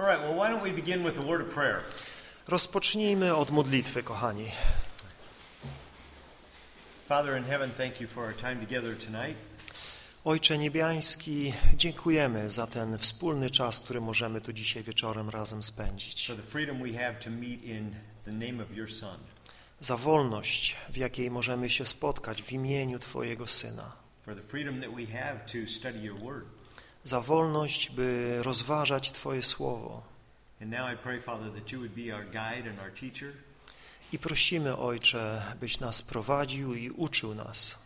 All right, well, why don't we begin with a word of prayer? Rozpocznijmy od modlitwy, kochani. Father in heaven, thank you for our time together tonight. Ojcze Niebiański, dziękujemy za ten wspólny czas, który możemy tu dzisiaj wieczorem razem spędzić. For the freedom we have to meet in the name of your Son. Za wolność, w jakiej możemy się spotkać w imieniu Twojego Syna. For the freedom that we have to study your word. Za wolność, by rozważać Twoje Słowo. I prosimy, Ojcze, byś nas prowadził i uczył nas.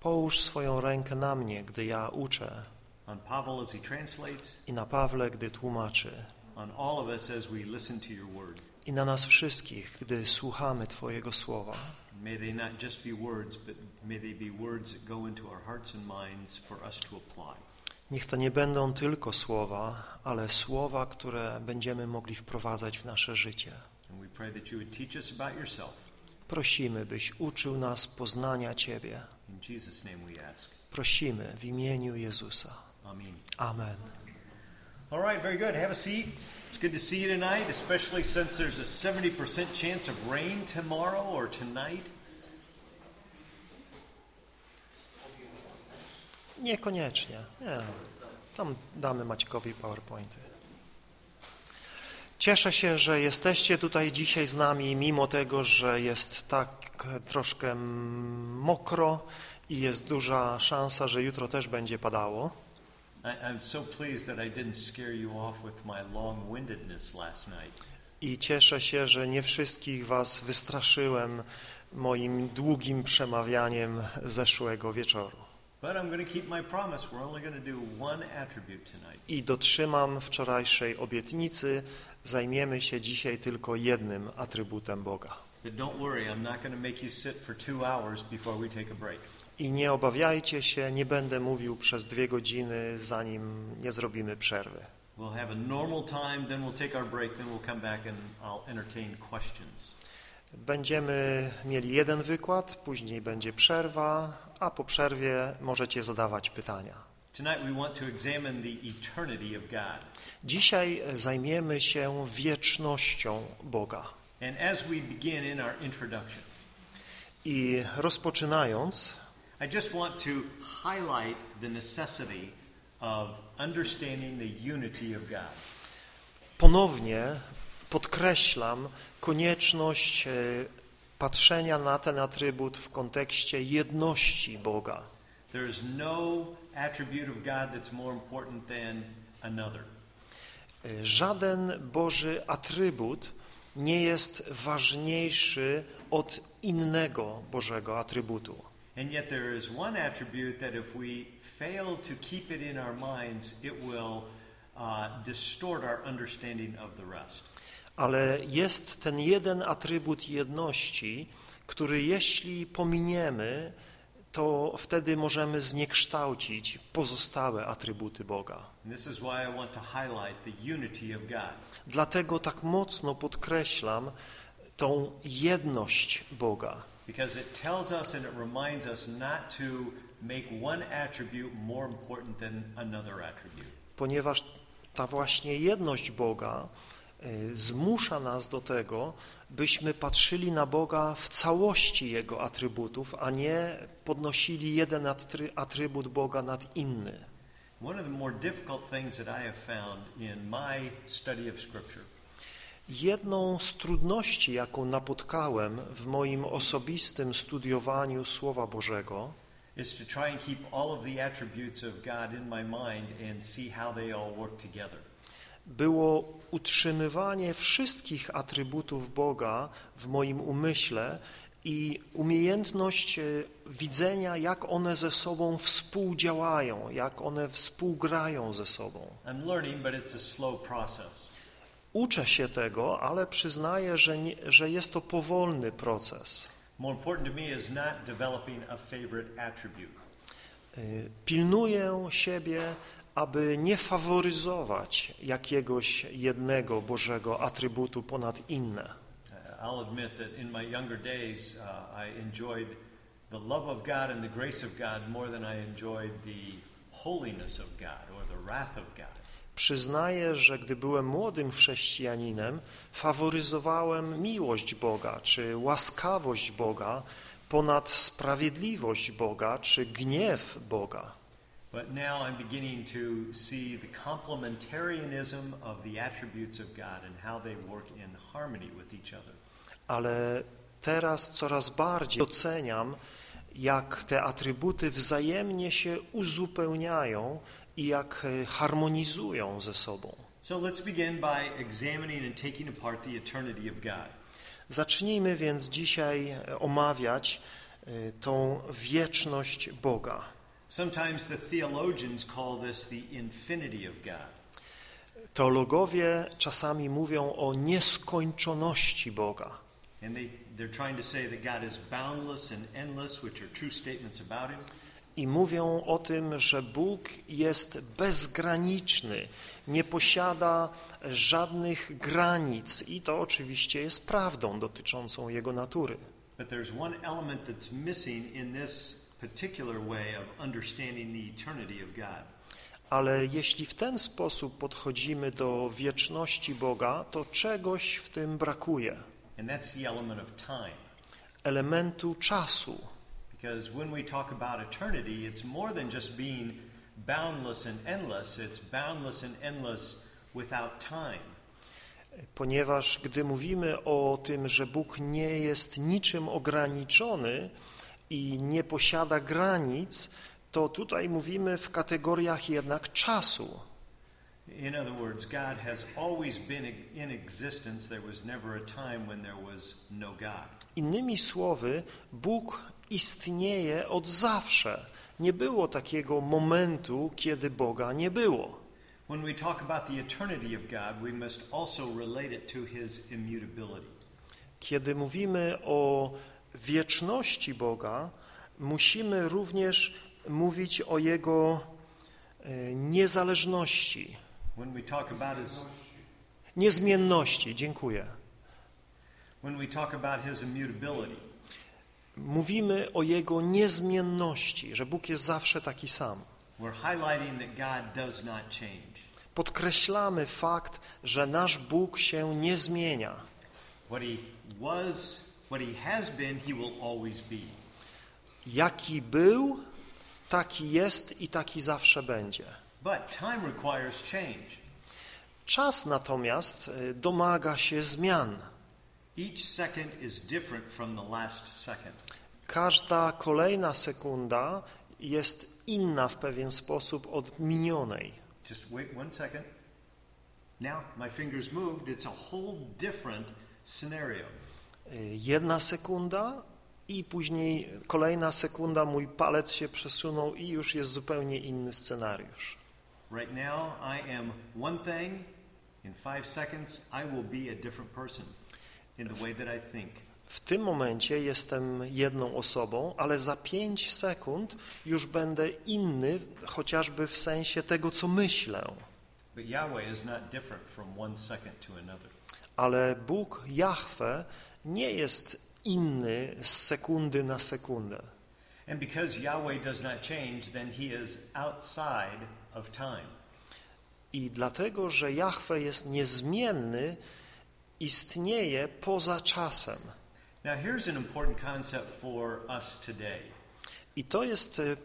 Połóż swoją rękę na mnie, gdy ja uczę, i na Pawle, gdy tłumaczy, i na nas wszystkich, gdy słuchamy Twojego Słowa. May they not just be words, but may they be words that go into our hearts and minds for us to apply. Niech to nie będą tylko słowa, ale słowa, które będziemy mogli wprowadzać w nasze życie. And we pray that you would teach us about yourself. Prosimy, byś uczył nas poznania Ciebie. In Jesus' name we ask. Prosimy w imieniu Jezusa. Amen. Amen. All right, very good. Have a seat. It's good to see you tonight, especially since there's a 70% chance of rain tomorrow or tonight. Niekoniecznie. Nie. Tam damy Maćkowi PowerPointy. Cieszę się, że jesteście tutaj dzisiaj z nami, mimo tego, że jest tak troszkę mokro i jest duża szansa, że jutro też będzie padało. I, cieszę się, że nie wszystkich was wystraszyłem moim długim przemawianiem zeszłego wieczoru. But I'm going to keep my promise. We're only going to do one attribute tonight. I dotrzymam wczorajszej obietnicy, zajmiemy się dzisiaj tylko jednym atrybutem Boga. But don't worry, I'm not going to make you sit for two hours before we take a break. I nie obawiajcie się, nie będę mówił przez dwie godziny, zanim nie zrobimy przerwy. We'll have a normal time, then we'll take our break, then we'll come back and I'll entertain questions. Będziemy mieli jeden wykład, później będzie przerwa, a po przerwie możecie zadawać pytania. Dzisiaj zajmiemy się wiecznością Boga. I rozpoczynając, I just want to highlight the necessity of understanding the unity of God. ponownie podkreślam konieczność e, patrzenia na ten atrybut w kontekście jedności Boga. There is no attribute of God that's more important than another. E, Żaden Boży atrybut nie jest ważniejszy od innego Bożego atrybutu. And yet there is one attribute that if we fail to keep it in our minds, it will uh, distort our understanding of the rest. Ale jest ten jeden atrybut jedności, który jeśli pominiemy, to wtedy możemy zniekształcić pozostałe atrybuty Boga. Dlatego tak mocno podkreślam tą jedność Boga, Because it tells us and it reminds us not to make one attribute more important than another attribute. ponieważ ta właśnie jedność Boga y, zmusza nas do tego, byśmy patrzyli na Boga w całości Jego atrybutów, a nie podnosili jeden atry- atrybut Boga nad inny. One of the more difficult things that I have found in my study of Scripture Jedną z trudności, jaką napotkałem w moim osobistym studiowaniu Słowa Bożego, is to try and keep all of the attributes of God in my mind and see how they all work together. było utrzymywanie wszystkich atrybutów Boga w moim umyśle i umiejętność e, widzenia, jak one ze sobą współdziałają, jak one współgrają ze sobą. I'm learning, but it's a slow process. Uczę się tego, ale przyznaję, że, nie, że jest to powolny proces. Y, Pilnuję siebie, aby nie faworyzować jakiegoś jednego Bożego atrybutu ponad inne. Uh, I'll admit that in my younger days, uh, I enjoyed the love of God and the grace of God more than I enjoyed the holiness of God or the wrath of God. Przyznaję, że gdy byłem młodym chrześcijaninem, faworyzowałem miłość Boga czy łaskawość Boga ponad sprawiedliwość Boga czy gniew Boga. But now I'm beginning to see the complementarianism of the attributes of God and how they work in harmony with each other. Ale teraz coraz bardziej doceniam, jak te atrybuty wzajemnie się uzupełniają i jak e, harmonizują ze sobą. So let's begin by examining and taking apart the eternity of God. Zacznijmy więc dzisiaj e, omawiać e, tą wieczność Boga. Sometimes the theologians call this the infinity of God. Teologowie czasami mówią o nieskończoności Boga. And they, they're trying to say that God is boundless and endless, which are true statements about Him. I mówią o tym, że Bóg jest bezgraniczny, nie posiada żadnych granic i to oczywiście jest prawdą dotyczącą Jego natury. But there's one element that's missing in this particular way of understanding the eternity of God. Ale jeśli w ten sposób podchodzimy do wieczności Boga, to czegoś w tym brakuje. Elementu czasu. Because when we talk about eternity, it's more than just being boundless and endless. It's boundless and endless without time. Ponieważ gdy mówimy o tym, że Bóg nie jest niczym ograniczony i nie posiada granic, to tutaj mówimy w kategoriach jednak czasu. In other words, God has always been in existence. There was never a time when there was no God. Innymi słowy, Bóg istnieje od zawsze. Nie było takiego momentu, kiedy Boga nie było. When we talk about the eternity of God, we must also relate it to his immutability. Kiedy mówimy o wieczności Boga, musimy również mówić o Jego e, niezależności, his niezmienności. Dziękuję. Mówimy o Jego niezmienności, że Bóg jest zawsze taki sam. Podkreślamy fakt, że nasz Bóg się nie zmienia. Jaki był, taki jest i taki zawsze będzie. Czas natomiast y, domaga się zmian. Each second is different from the last second. Każda kolejna sekunda jest inna w pewien sposób od minionej. Just wait one second. Now my fingers moved. It's a whole different scenario. Y, Jedna sekunda i później kolejna sekunda, mój palec się przesunął i już jest zupełnie inny scenariusz. Right now, I am one thing. In five seconds, I will be a different person W tym momencie jestem jedną osobą, ale za pięć sekund już będę inny, chociażby w sensie tego, co myślę. Ale Bóg, Jahwe, nie jest inny z sekundy na sekundę. And because Yahweh does not change, then he is outside of time. I dlatego, że Jahwe jest niezmienny, istnieje poza czasem. Now, here's an important concept for us today. I to jest e,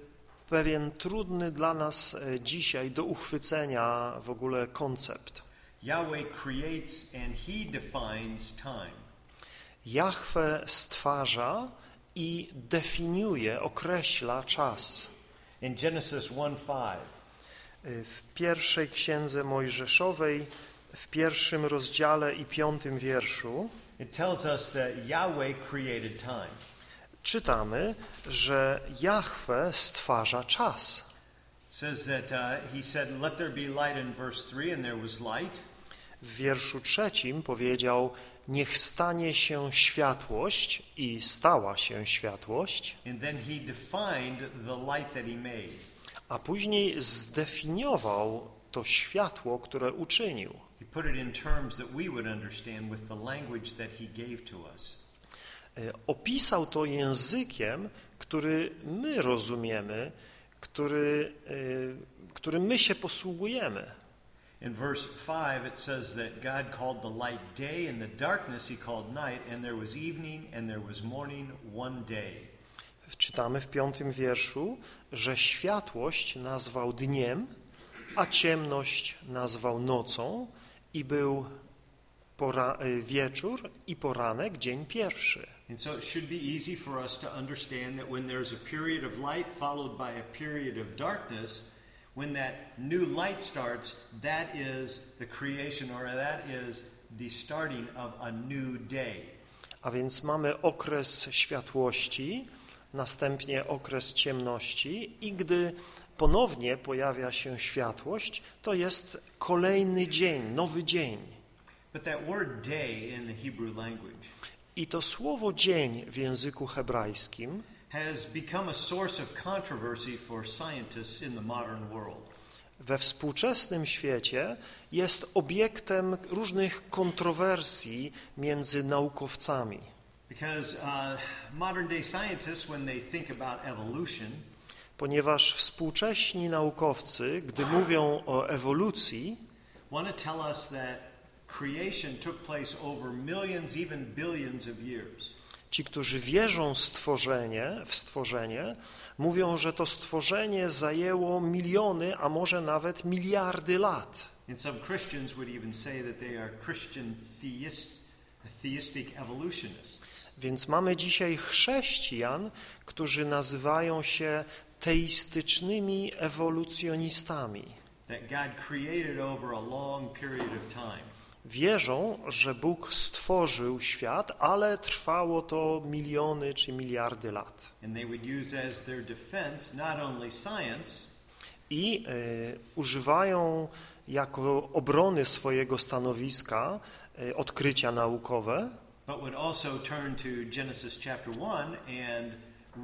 pewien trudny dla nas e, dzisiaj do uchwycenia w ogóle koncept. Yahweh creates and he defines time. Jahwe stwarza i definiuje, określa czas. In Genesis 1 5, E, W pierwszej księdze Mojżeszowej, w pierwszym rozdziale i piątym wierszu czytamy, że Jahwe stwarza czas. It says that he said, Let there be light in verse 3, and there was light. W wierszu trzecim powiedział, niech stanie się światłość i stała się światłość, And then he defined the light that he made. a później zdefiniował to światło, które uczynił. He put it in terms that we would understand with the language that he gave to us. E, Opisał to językiem, który my rozumiemy, który, e, którym my się posługujemy. In verse 5, it says that God called the light day, and the darkness he called night, and there was evening and there was morning one day. Czytamy w piątym wierszu, że światłość nazwał dniem, a ciemność nazwał nocą i był pora, y, wieczór i poranek, dzień pierwszy. And so it should be easy for us to understand that when there's a period of light followed by a period of darkness, when that new light starts, that is the creation or that is the starting of a new day. A więc mamy okres światłości, następnie okres ciemności i gdy ponownie pojawia się światłość, to jest kolejny dzień, nowy dzień. I to słowo dzień w języku hebrajskim we współczesnym świecie jest obiektem różnych kontrowersji między naukowcami. Because uh, modern day scientists, when they think about evolution, Ponieważ współcześni naukowcy, gdy mówią o ewolucji, want to tell us that creation took place over millions, even billions of years. ci, którzy wierzą w stworzenie, w stworzenie, mówią, że to stworzenie zajęło miliony, a może nawet miliardy lat. And some Christians would even say that they are Christian theist, theistic evolutionists. Więc mamy dzisiaj chrześcijan, którzy nazywają się teistycznymi ewolucjonistami. Wierzą, że Bóg stworzył świat, ale trwało to miliony czy miliardy lat. I y, używają jako obrony swojego stanowiska y, odkrycia naukowe, but would also turn to Genesis chapter 1 and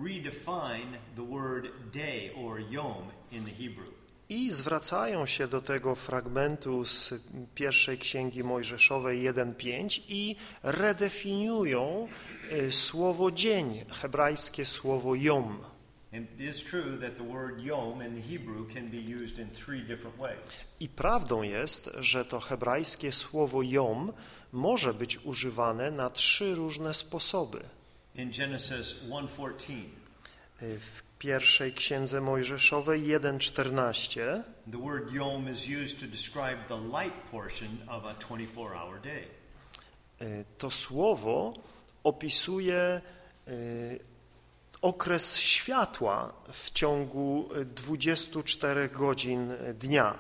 redefine the word day or yom in the Hebrew. i zwracają się do tego fragmentu z pierwszej księgi Mojżeszowej 1:5 i redefiniują y, słowo dzień, hebrajskie słowo yom. I prawdą jest, że to hebrajskie słowo jom może być używane na trzy różne sposoby. In Genesis 1:14, Y, W pierwszej księdze Mojżeszowej 1:14 the word yom is used to describe the light portion of a 24-hour day. y, to słowo opisuje y, okres światła w ciągu y, 24 godzin dnia.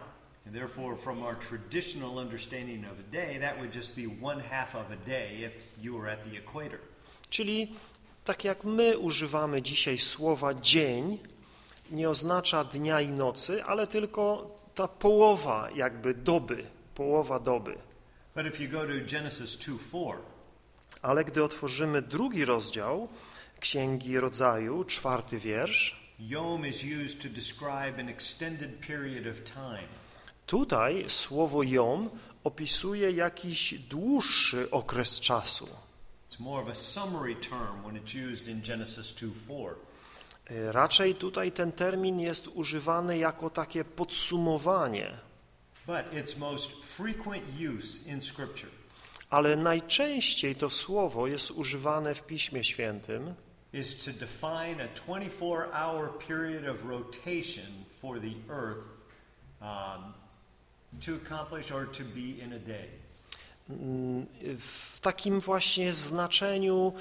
And therefore, from our traditional understanding of a day, that would just be one half of a day if you were at the equator. Czyli tak jak my używamy dzisiaj słowa dzień, nie oznacza dnia i nocy, ale tylko ta połowa jakby doby, połowa doby. But if you go to Genesis 2:4, Ale gdy otworzymy drugi rozdział Księgi Rodzaju, czwarty wiersz, yom is used to describe an extended period of time. tutaj słowo jom opisuje jakiś dłuższy okres czasu. It's more of a summary term when it's used in Genesis 2:4. Y, Raczej tutaj ten termin jest używany jako takie podsumowanie, But its most frequent use in Scripture ale najczęściej to słowo jest używane w Piśmie Świętym is to define a 24-hour period of rotation for the earth um, to accomplish or to be in a day. W takim właśnie znaczeniu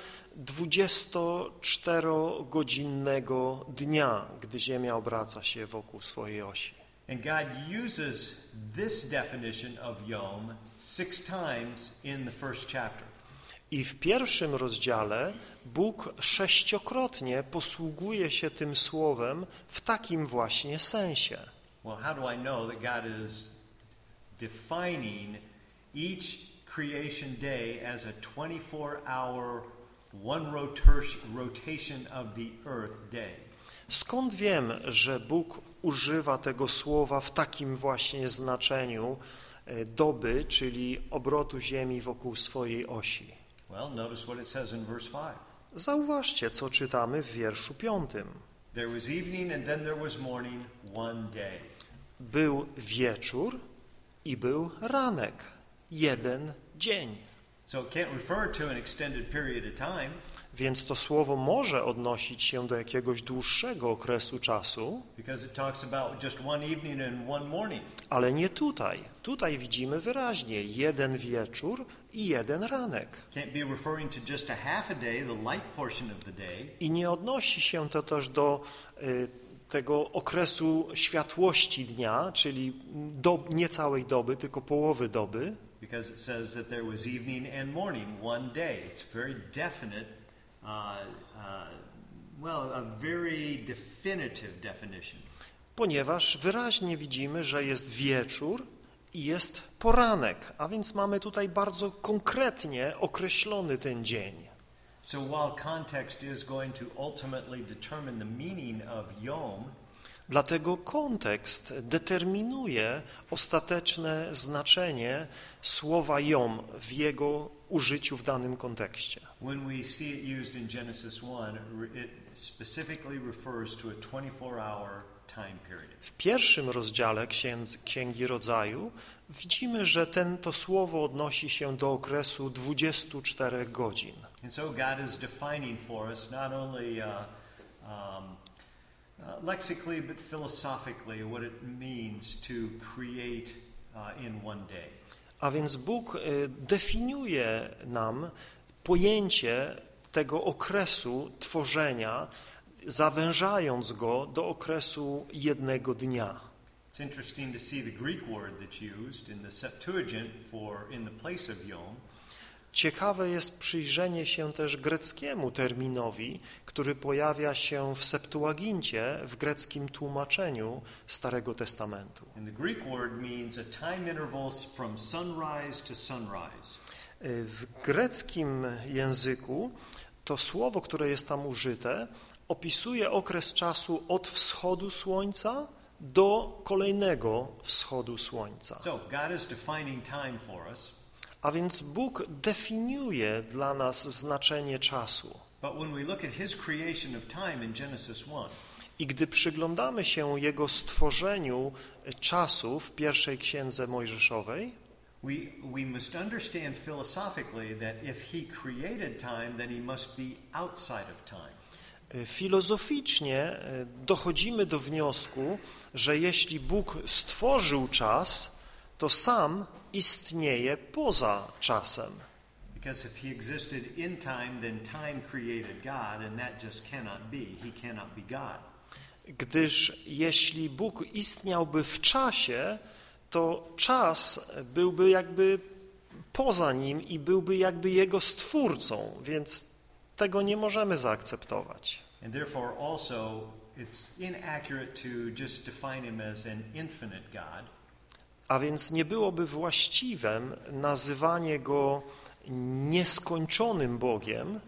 24-godzinnego dnia, gdy Ziemia obraca się wokół swojej osi. And God uses this definition of yom six times in the first chapter. I w pierwszym rozdziale Bóg sześciokrotnie posługuje się tym słowem w takim właśnie sensie. Well, how do I know that God is defining each creation day as a 24 hour, one rotation of the earth day? Skąd wiem, że Bóg używa tego słowa w takim właśnie znaczeniu e, doby, czyli obrotu Ziemi wokół swojej osi? Well, notice what it says in verse 5. Zauważcie, co czytamy w wierszu piątym. There was evening and then there was morning, one day. Był wieczór i był ranek. Jeden dzień. So it can't refer to an extended period of time Więc to słowo może odnosić się do jakiegoś dłuższego okresu czasu, ale nie tutaj. Tutaj widzimy wyraźnie jeden wieczór i jeden ranek. I nie odnosi się to też do y, tego okresu światłości dnia, czyli do, nie całej doby, tylko połowy doby, because it says that there was evening and morning, one day. It's very definite, uh, uh, well, a very definitive definition. ponieważ wyraźnie widzimy, że jest wieczór i jest poranek, a więc mamy tutaj bardzo konkretnie określony ten dzień. So while context is going to ultimately determine the meaning of Yom, Dlatego kontekst determinuje ostateczne znaczenie słowa jom w jego użyciu w danym kontekście. when we see it used in Genesis 1, re- it specifically refers to a 24-hour time period. W pierwszym rozdziale księdz, Księgi Rodzaju widzimy, że ten, to słowo odnosi się do okresu 24 godzin. And so God is defining for us not only uh, um, uh, lexically but philosophically what it means to create uh, in one day. A więc Bóg y, definiuje nam pojęcie tego okresu tworzenia, zawężając go do okresu jednego dnia. It's interesting to see the Greek word that's used in the Septuagint for in the place of Yom. Ciekawe jest przyjrzenie się też greckiemu terminowi, który pojawia się w Septuagincie, w greckim tłumaczeniu Starego Testamentu. Sunrise sunrise. W greckim języku to słowo, które jest tam użyte, opisuje okres czasu od wschodu słońca do kolejnego wschodu słońca. So God is defining time for us, A więc Bóg definiuje dla nas znaczenie czasu. but when we look at his creation of time in Genesis 1, I gdy przyglądamy się Jego stworzeniu czasu w pierwszej księdze Mojżeszowej, we, we must understand philosophically that if he created time, then he must be outside of time. filozoficznie e, dochodzimy do wniosku, że jeśli Bóg stworzył czas, to sam istnieje poza czasem. Because if he existed in time, then time created God, and that just cannot be. He cannot be God. Gdyż jeśli Bóg istniałby w czasie, to czas byłby jakby poza nim i byłby jakby jego stwórcą, więc tego nie możemy zaakceptować. And therefore, also, it's inaccurate to just define him as an infinite God. A więc nie byłoby właściwym nazywanie go nieskończonym Bogiem,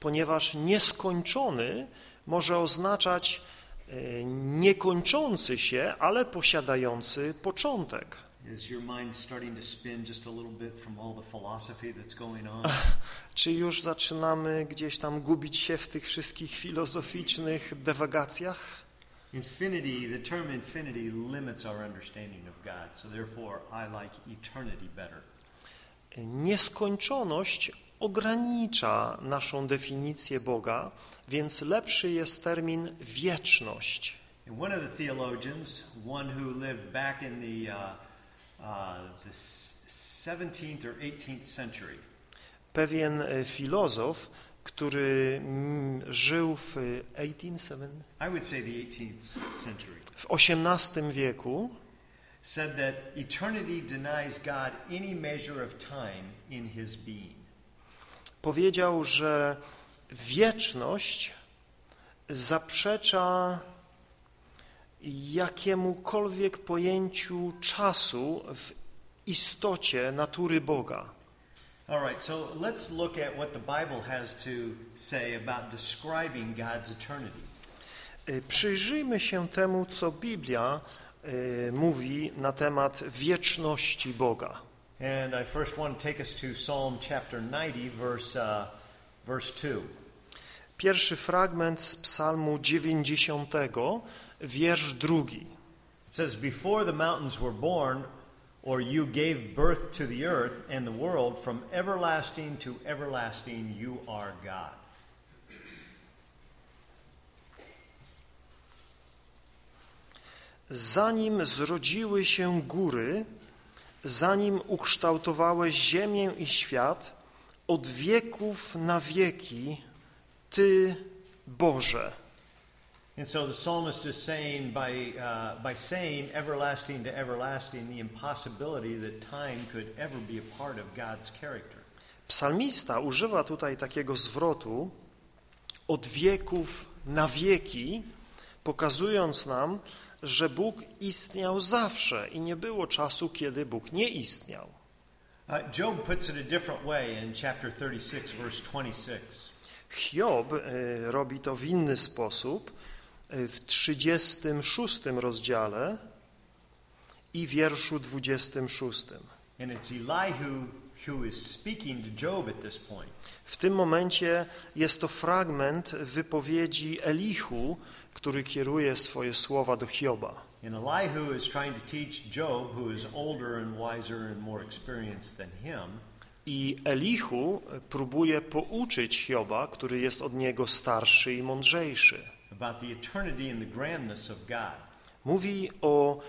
ponieważ nieskończony może oznaczać e, niekończący się, ale posiadający początek. Czy już zaczynamy gdzieś tam gubić się w tych wszystkich filozoficznych dewagacjach? Infinity, the term infinity limits our understanding of God, so therefore I like eternity better. Nieskończoność ogranicza naszą definicję Boga, więc lepszy jest termin wieczność. And one of the theologians, one who lived back in the, uh, uh, the 17th or 18th century, Pewien filozof, który mm, żył w 18, I would say the 18th century, w XVIII wieku, said that eternity denies God any measure of time in his being. powiedział, że wieczność zaprzecza jakiemukolwiek pojęciu czasu w istocie natury Boga. All right, so let's look at what the Bible has to say about describing God's eternity. Y, Przyjrzyjmy się temu, co Biblia y, mówi na temat wieczności Boga. And I first want to take us to Psalm chapter 90, verse, uh, verse 2. Pierwszy fragment z psalmu 90, wiersz drugi. It says, Before the mountains were born, or you gave birth to the earth and the world, from everlasting to everlasting you are God. Zanim zrodziły się góry, zanim ukształtowałeś ziemię i świat, od wieków na wieki Ty, Boże. And so the psalmist is saying, by, uh, by saying everlasting to everlasting, the impossibility that time could ever be a part of God's character. Psalmista używa tutaj takiego zwrotu od wieków na wieki, pokazując nam, że Bóg istniał zawsze i nie było czasu, kiedy Bóg nie istniał. Uh, Job puts it a different way in chapter 36, verse 26. Hiob y, robi to w inny sposób w 36 rozdziale i wierszu 26. And it's Elihu who is speaking to Job at this point. W tym momencie jest to fragment wypowiedzi Elihu, który kieruje swoje słowa do Hioba. And Elihu is trying to teach Job, who is older and wiser and more experienced than him, I Elihu próbuje pouczyć Hioba, który jest od niego starszy i mądrzejszy. About the eternity and the grandness of God. Mówi o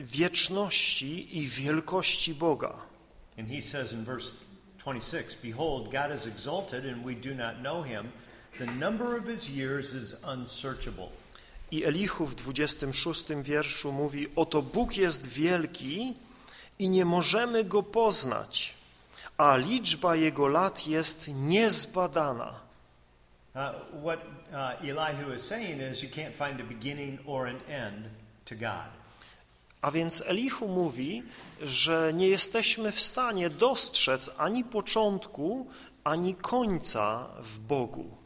wieczności i wielkości Boga. And he says in verse 26 Behold, God is exalted, and we do not know him. The number of his years is unsearchable. I Elihu w 26 wierszu mówi: Oto Bóg jest wielki i nie możemy go poznać, a liczba jego lat jest niezbadana. Uh, what uh, Elihu is saying is you can't find a beginning or an end to God. A więc Elihu mówi, że nie jesteśmy w stanie dostrzec ani początku, ani końca w Bogu.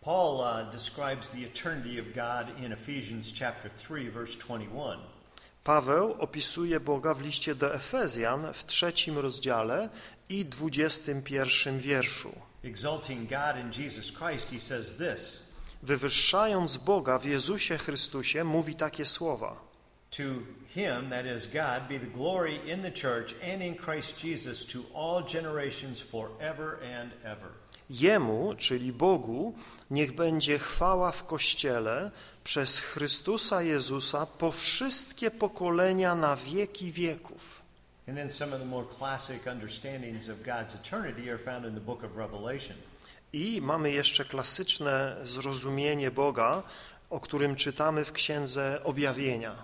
Paul uh, describes the eternity of God in Ephesians chapter 3 verse 21. Paweł opisuje Boga w liście do Efezjan w trzecim rozdziale i dwudziestym pierwszym wierszu. Exalting God in Jesus Christ, he says this Wywyższając Boga w Jezusie Chrystusie, mówi takie słowa. To him, that is God, be the glory in the church and in Christ Jesus to all generations forever and ever. Jemu, czyli Bogu, niech będzie chwała w Kościele przez Chrystusa Jezusa po wszystkie pokolenia na wieki wieków. And then some of the more classic understandings of God's eternity are found in the book of Revelation. I mamy jeszcze klasyczne zrozumienie Boga, o którym czytamy w Księdze Objawienia.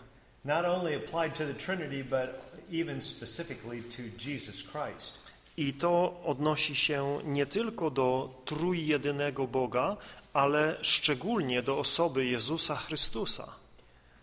Not only applied to the Trinity, but even specifically to Jesus Christ. I to odnosi się nie tylko do trójjedynego Boga, ale szczególnie do osoby Jezusa Chrystusa.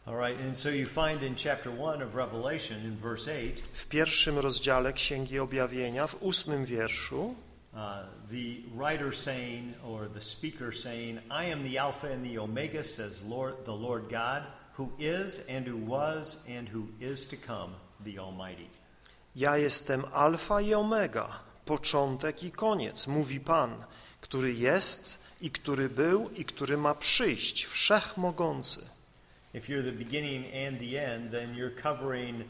All right, and so you find in chapter 1 of Revelation, in verse 8, W pierwszym rozdziale Księgi Objawienia, w ósmym wierszu, uh, the writer saying, or the speaker saying, I am the Alpha and the Omega, says Lord, the Lord God, who is, and who was, and who is to come, the Almighty. Ja jestem Alfa i Omega, początek i koniec, mówi Pan, który jest i który był i który ma przyjść, wszechmogący. If you're the beginning and the end, then you're covering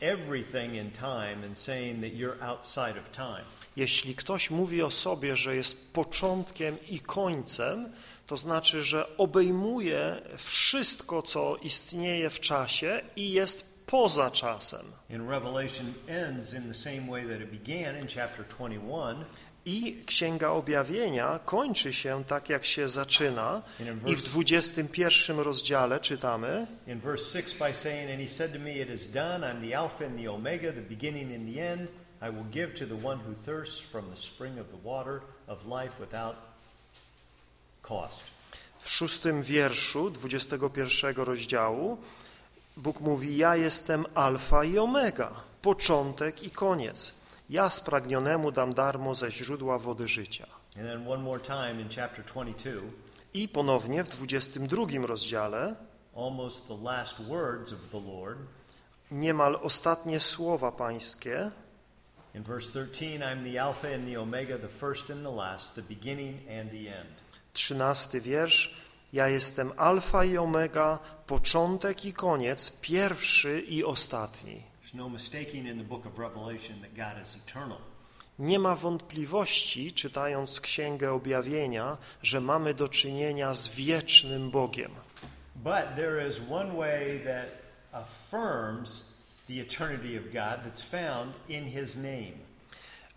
everything in time and saying that you're outside of time. Jeśli ktoś mówi o sobie, że jest początkiem i końcem, to znaczy, że obejmuje wszystko, co istnieje w czasie i jest poza czasem. And Revelation ends in the same way that it began in chapter 21. I Księga Objawienia kończy się tak, jak się zaczyna. I w 21 rozdziale czytamy, In verse 6 by saying, And he said to me, It is done. I'm the Alpha and the Omega, the beginning and the end. I will give to the one who thirsts from the spring of the water of life without cost. w szóstym wierszu 21 rozdziału, Bóg mówi, ja jestem alfa i omega, początek i koniec. Ja spragnionemu dam darmo ze źródła wody życia. And then one more time in chapter 22, I ponownie w 22 rozdziale, almost the last words of the Lord. niemal ostatnie słowa pańskie, In verse 13, I'm the Alpha and the Omega, the first and the last, the beginning and the end. Trzynasty wiersz. Ja jestem alfa i omega, początek i koniec, pierwszy i ostatni. There's no mistaking in the book of Revelation that God is eternal. Nie ma wątpliwości, czytając Księgę Objawienia, że mamy do czynienia z wiecznym Bogiem. But there is one way that affirms the eternity of God that's found in his name.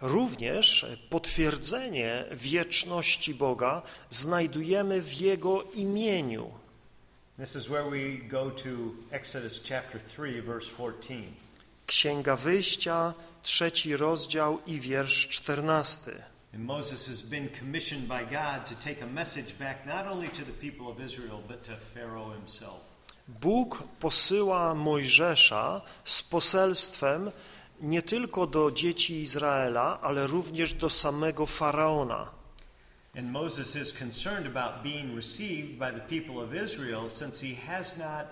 Również potwierdzenie wieczności Boga znajdujemy w Jego imieniu. This is where we go to Exodus chapter 3 verse 14. Księga Wyjścia, trzeci rozdział i wiersz czternasty. And Moses has been commissioned by God to take a message back not only to the people of Israel but to Pharaoh himself. Bóg posyła Mojżesza z poselstwem nie tylko do dzieci Izraela, ale również do samego Faraona. And Moses is concerned about being received by the people of Israel since he has not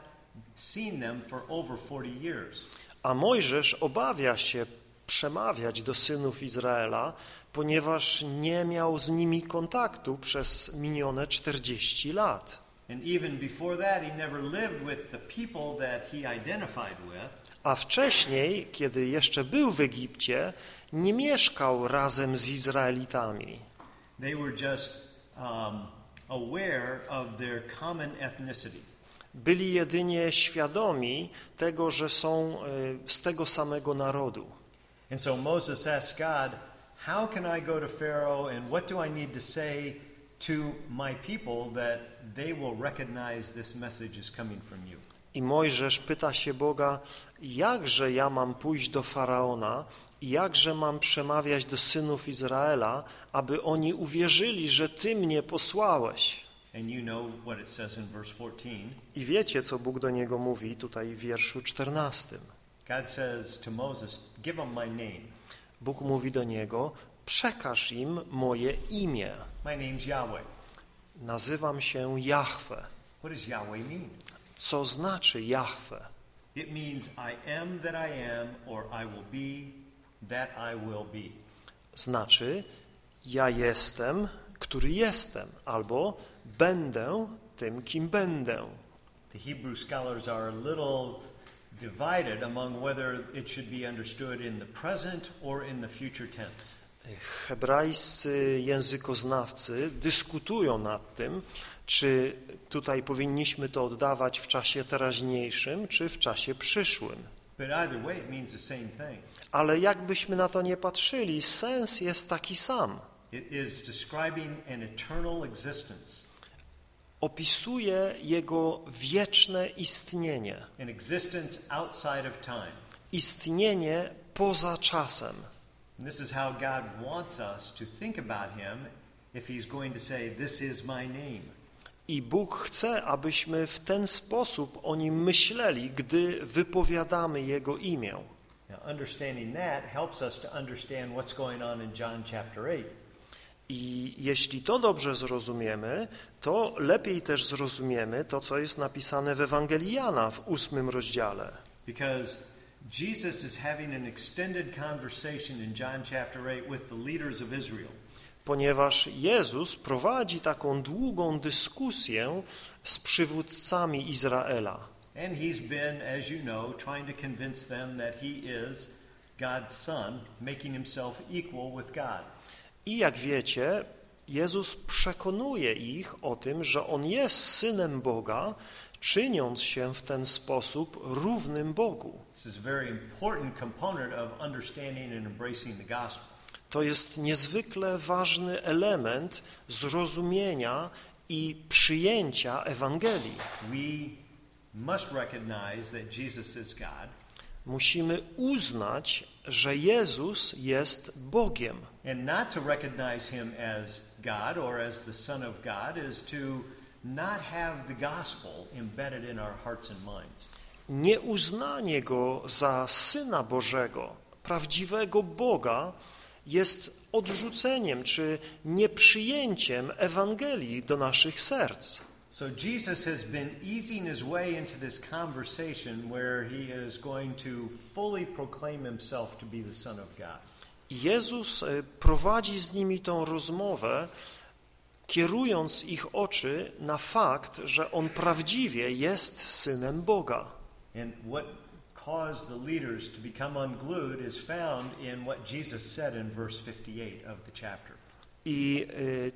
seen them for over 40 years. A Mojżesz obawia się przemawiać do synów Izraela, ponieważ nie miał z nimi kontaktu przez minione 40 lat. And even before that, he never lived with the people that he identified with. A wcześniej, kiedy jeszcze był w Egipcie, nie mieszkał razem z Izraelitami. They were just um, aware of their common ethnicity. Byli jedynie świadomi tego, że są e, z tego samego narodu. And so Moses asked God, How can I go to Pharaoh and what do I need to say to my people that they will recognize this message is coming from you? I Mojżesz pyta się Boga, jakże ja mam pójść do Faraona i jakże mam przemawiać do synów Izraela, aby oni uwierzyli, że Ty mnie posłałeś. And you know what it says in verse 14. I wiecie, co Bóg do niego mówi tutaj w wierszu 14. God says to Moses, Give them my name. Bóg mówi do niego, przekaż im moje imię. My name's Yahweh. Nazywam się Jahwe. What does Yahweh mean? Co znaczy Jahwe? It means I am that I am, or I will be that I will be. Znaczy ja jestem, który jestem, albo będę tym, kim będę. The Hebrew scholars are a little divided among whether it should be understood in the present or in the future tense. Hebrajscy językoznawcy dyskutują nad tym, czy tutaj powinniśmy to oddawać w czasie teraźniejszym, czy w czasie przyszłym. Ale jakbyśmy na to nie patrzyli, sens jest taki sam. Opisuje jego wieczne istnienie, istnienie poza czasem. And this is how God wants us to think about Him if He's going to say, This is my name. I Bóg chce, abyśmy w ten sposób o nim myśleli, gdy wypowiadamy Jego imię. Now, understanding that helps us to understand what's going on in John chapter 8. I jeśli to dobrze zrozumiemy, to lepiej też zrozumiemy to, co jest napisane w Ewangelii Jana w ósmym rozdziale. Because Jesus is having an extended conversation in John chapter 8 with the leaders of Israel. Ponieważ Jezus prowadzi taką długą dyskusję z przywódcami Izraela. And he's been, as you know, trying to convince them that he is God's son, making himself equal with God. I jak wiecie, Jezus przekonuje ich o tym, że On jest Synem Boga, czyniąc się w ten sposób równym Bogu. To jest niezwykle ważny element zrozumienia i przyjęcia Ewangelii. Musimy uznać, że Jezus jest Bogiem. and not to recognize him as God or as the Son of God is to not have the gospel embedded in our hearts and minds. Nieuznanie Go za Syna Bożego, prawdziwego Boga, jest odrzuceniem czy nieprzyjęciem Ewangelii do naszych serc. So Jesus has been easing his way into this conversation where he is going to fully proclaim himself to be the Son of God. Jezus e, prowadzi z nimi tą rozmowę, kierując ich oczy na fakt, że on prawdziwie jest synem Boga. And what caused the leaders to become unglued is found in what Jesus said in verse 58 of the chapter. I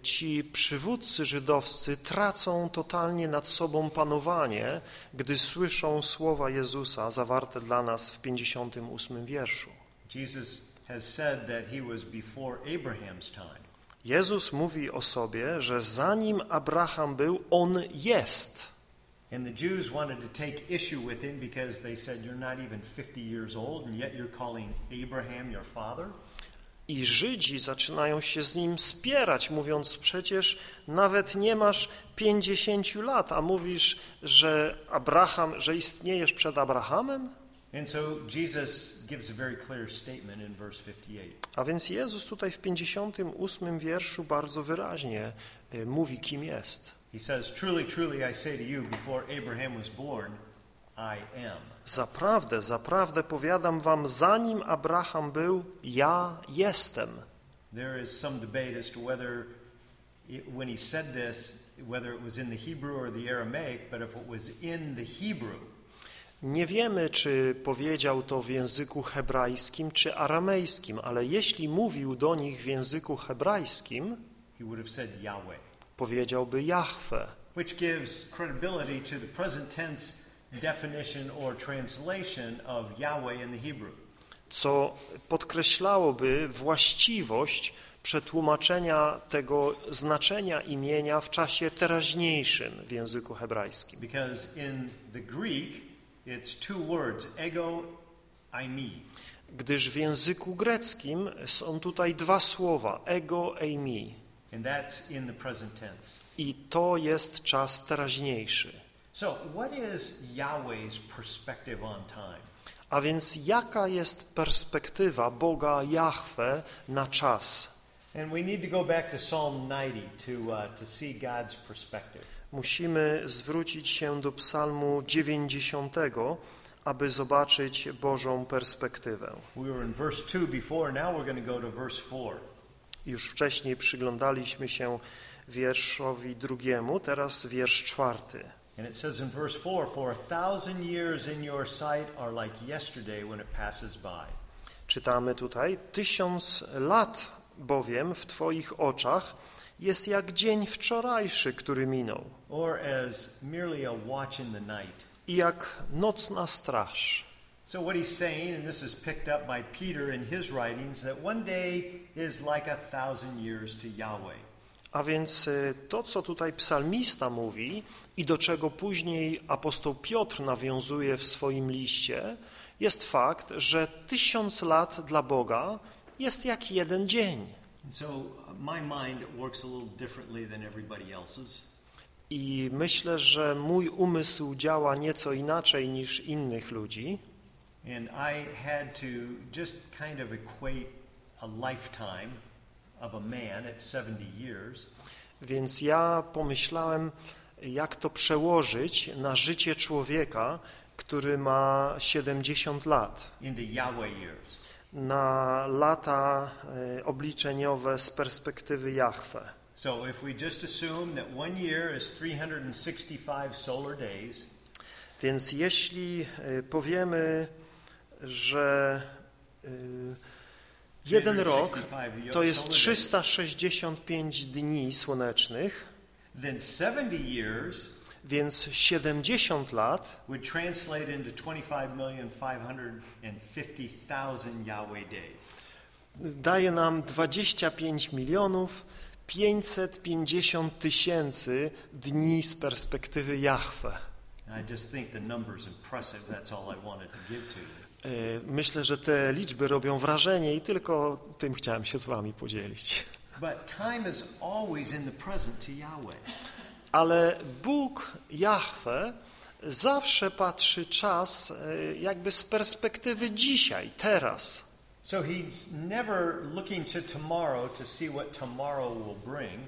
ci przywódcy żydowscy tracą totalnie nad sobą panowanie, gdy słyszą słowa Jezusa zawarte dla nas w 58 wierszu. Jesus has said that he was before Abraham's time. Jezus mówi o sobie, że zanim Abraham był, on jest. And the Jews wanted to take issue with him because they said, You're not even 50 years old, and yet you're calling Abraham your father? I Żydzi zaczynają się z nim spierać, mówiąc przecież nawet nie masz 50 lat, a mówisz, że Abraham, że istniejesz przed Abrahamem? And so Jesus a very clear statement in verse 58. A więc Jezus tutaj w 58 wierszu bardzo wyraźnie y, mówi, kim jest. He says, Truly, truly, I say to you, before Abraham was born, I am. Zaprawdę, zaprawdę powiadam wam, zanim Abraham był, ja jestem. There is some debate as to whether, when he said this, whether it was in the Hebrew or the Aramaic, but if it was in the Hebrew, Nie wiemy, czy powiedział to w języku hebrajskim czy aramejskim, ale jeśli mówił do nich w języku hebrajskim, powiedziałby Jahwe, which gives credibility to the present tense definition or translation of Yahweh in the Hebrew. co podkreślałoby właściwość przetłumaczenia tego znaczenia imienia w czasie teraźniejszym w języku hebrajskim. Because in the Greek, it's two words, ego, eimi. Gdyż w języku greckim są tutaj dwa słowa, ego, eimi, And that's in the present tense. i to jest czas teraźniejszy. So, what is Yahweh's perspective on time? A więc jaka jest perspektywa Boga Jahwe na czas? And we need to go back to Psalm 90 to, uh, to see God's perspective. Musimy zwrócić się do psalmu 90, aby zobaczyć Bożą perspektywę. We were in verse 2 before, now we're going to go to verse 4. Już wcześniej przyglądaliśmy się wierszowi drugiemu, teraz wiersz czwarty. And it says in verse 4 For a thousand years in your sight are like yesterday when it passes by. Czytamy tutaj, tysiąc lat bowiem w Twoich oczach jest jak dzień wczorajszy, który minął Or as merely a watch in the night. i jak nocna straż. So, what he's saying, and this is picked up by Peter in his writings, that one day is like a thousand years to Yahweh. A więc y, to, co tutaj psalmista mówi i do czego później apostoł Piotr nawiązuje w swoim liście, jest fakt, że tysiąc lat dla Boga jest jak jeden dzień. And so, uh, my mind works a little differently than everybody else's. I myślę, że mój umysł działa nieco inaczej niż innych ludzi. And I had to just kind of equate a lifetime of a man at 70 years Więc ja pomyślałem, jak to przełożyć na życie człowieka, który ma 70 lat, na lata e, obliczeniowe z perspektywy Jahwe. So if we just assume that one year is 365 solar days, Więc jeśli e, powiemy, że e, jeden rok 365 to jest solar days, 365 dni słonecznych, then 70 years więc 70 lat would translate into 25,550,000 Yahweh days. daje nam 25 milionów 550 tysięcy dni z perspektywy Jahwe. E, Myślę, że te liczby robią wrażenie i tylko tym chciałem się z wami podzielić. Ale Bóg, Jahwe, zawsze patrzy czas e, jakby z perspektywy dzisiaj, teraz. So he's never looking to tomorrow to see what tomorrow will bring.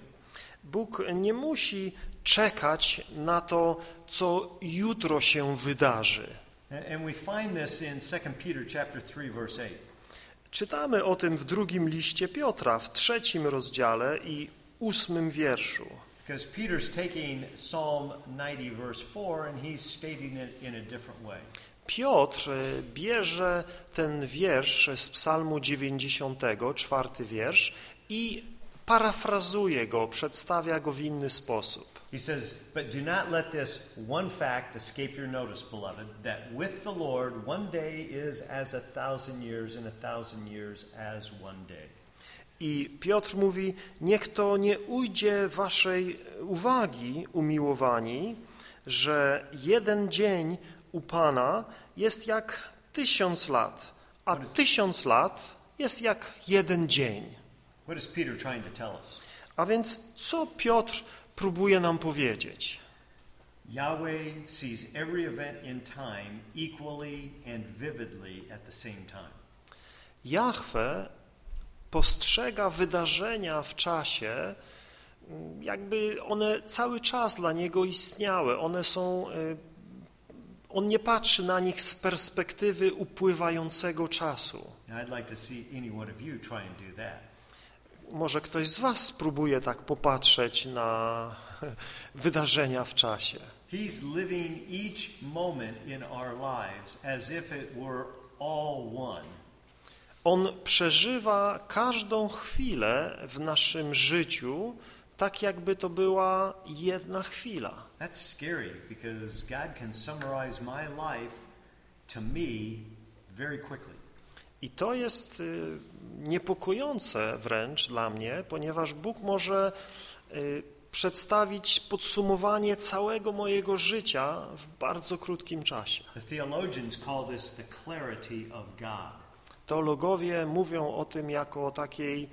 Bóg nie musi czekać na to, co jutro się wydarzy. And we find this in 2 Peter chapter 3 verse 8. Czytamy o tym w drugim liście Piotra, w trzecim rozdziale i ósmym wierszu. Because Peter's taking Psalm 90, verse 4, and he's stating it in a different way. Piotr bierze ten wiersz z psalmu 90, czwarty wiersz i parafrazuje go, przedstawia go w inny sposób. He says, But do not let this one fact escape your notice, beloved, that with the Lord one day is as a thousand years, and a thousand years as one day. I Piotr mówi, niech to nie ujdzie waszej uwagi, umiłowani, że jeden dzień u Pana jest jak tysiąc lat, a tysiąc lat jest jak jeden dzień. A więc co Piotr próbuje nam powiedzieć? Yahweh sees every event in time equally and vividly at the same time. Jahwe postrzega wydarzenia w czasie, mm, jakby one cały czas dla niego istniały. One są, y, on nie patrzy na nich z perspektywy upływającego czasu. Może ktoś z was spróbuje tak popatrzeć na wydarzenia w czasie. He's living each moment in our lives as if it were all one. On przeżywa każdą chwilę w naszym życiu tak, jakby to była jedna chwila. That's scary because God can summarize my life to me very quickly. I to jest y, niepokojące wręcz dla mnie, ponieważ Bóg może y, przedstawić podsumowanie całego mojego życia w bardzo krótkim czasie. The theologians call this the clarity of God. Teologowie mówią o tym jako o, takiej,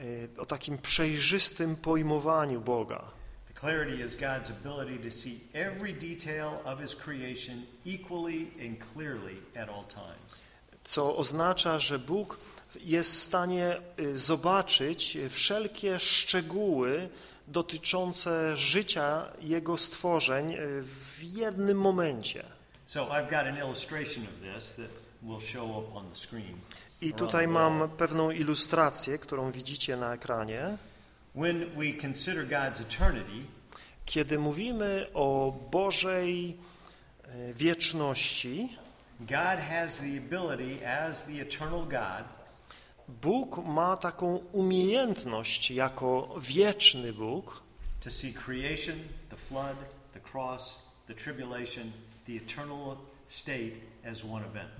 y, o takim przejrzystym pojmowaniu Boga. Clarity is God's ability to see every detail of his creation equally and clearly at all times. co oznacza, że Bóg jest w stanie y, zobaczyć wszelkie szczegóły dotyczące życia Jego stworzeń y, w jednym momencie. So I've got an illustration of this that will show up on the screen. I tutaj mam pewną ilustrację, którą widzicie na ekranie. When we consider God's eternity, Kiedy mówimy o Bożej y, wieczności, God has the ability as the eternal God Bóg ma taką umiejętność jako wieczny Bóg, to see creation, the flood, the cross, the tribulation, the eternal state as one event.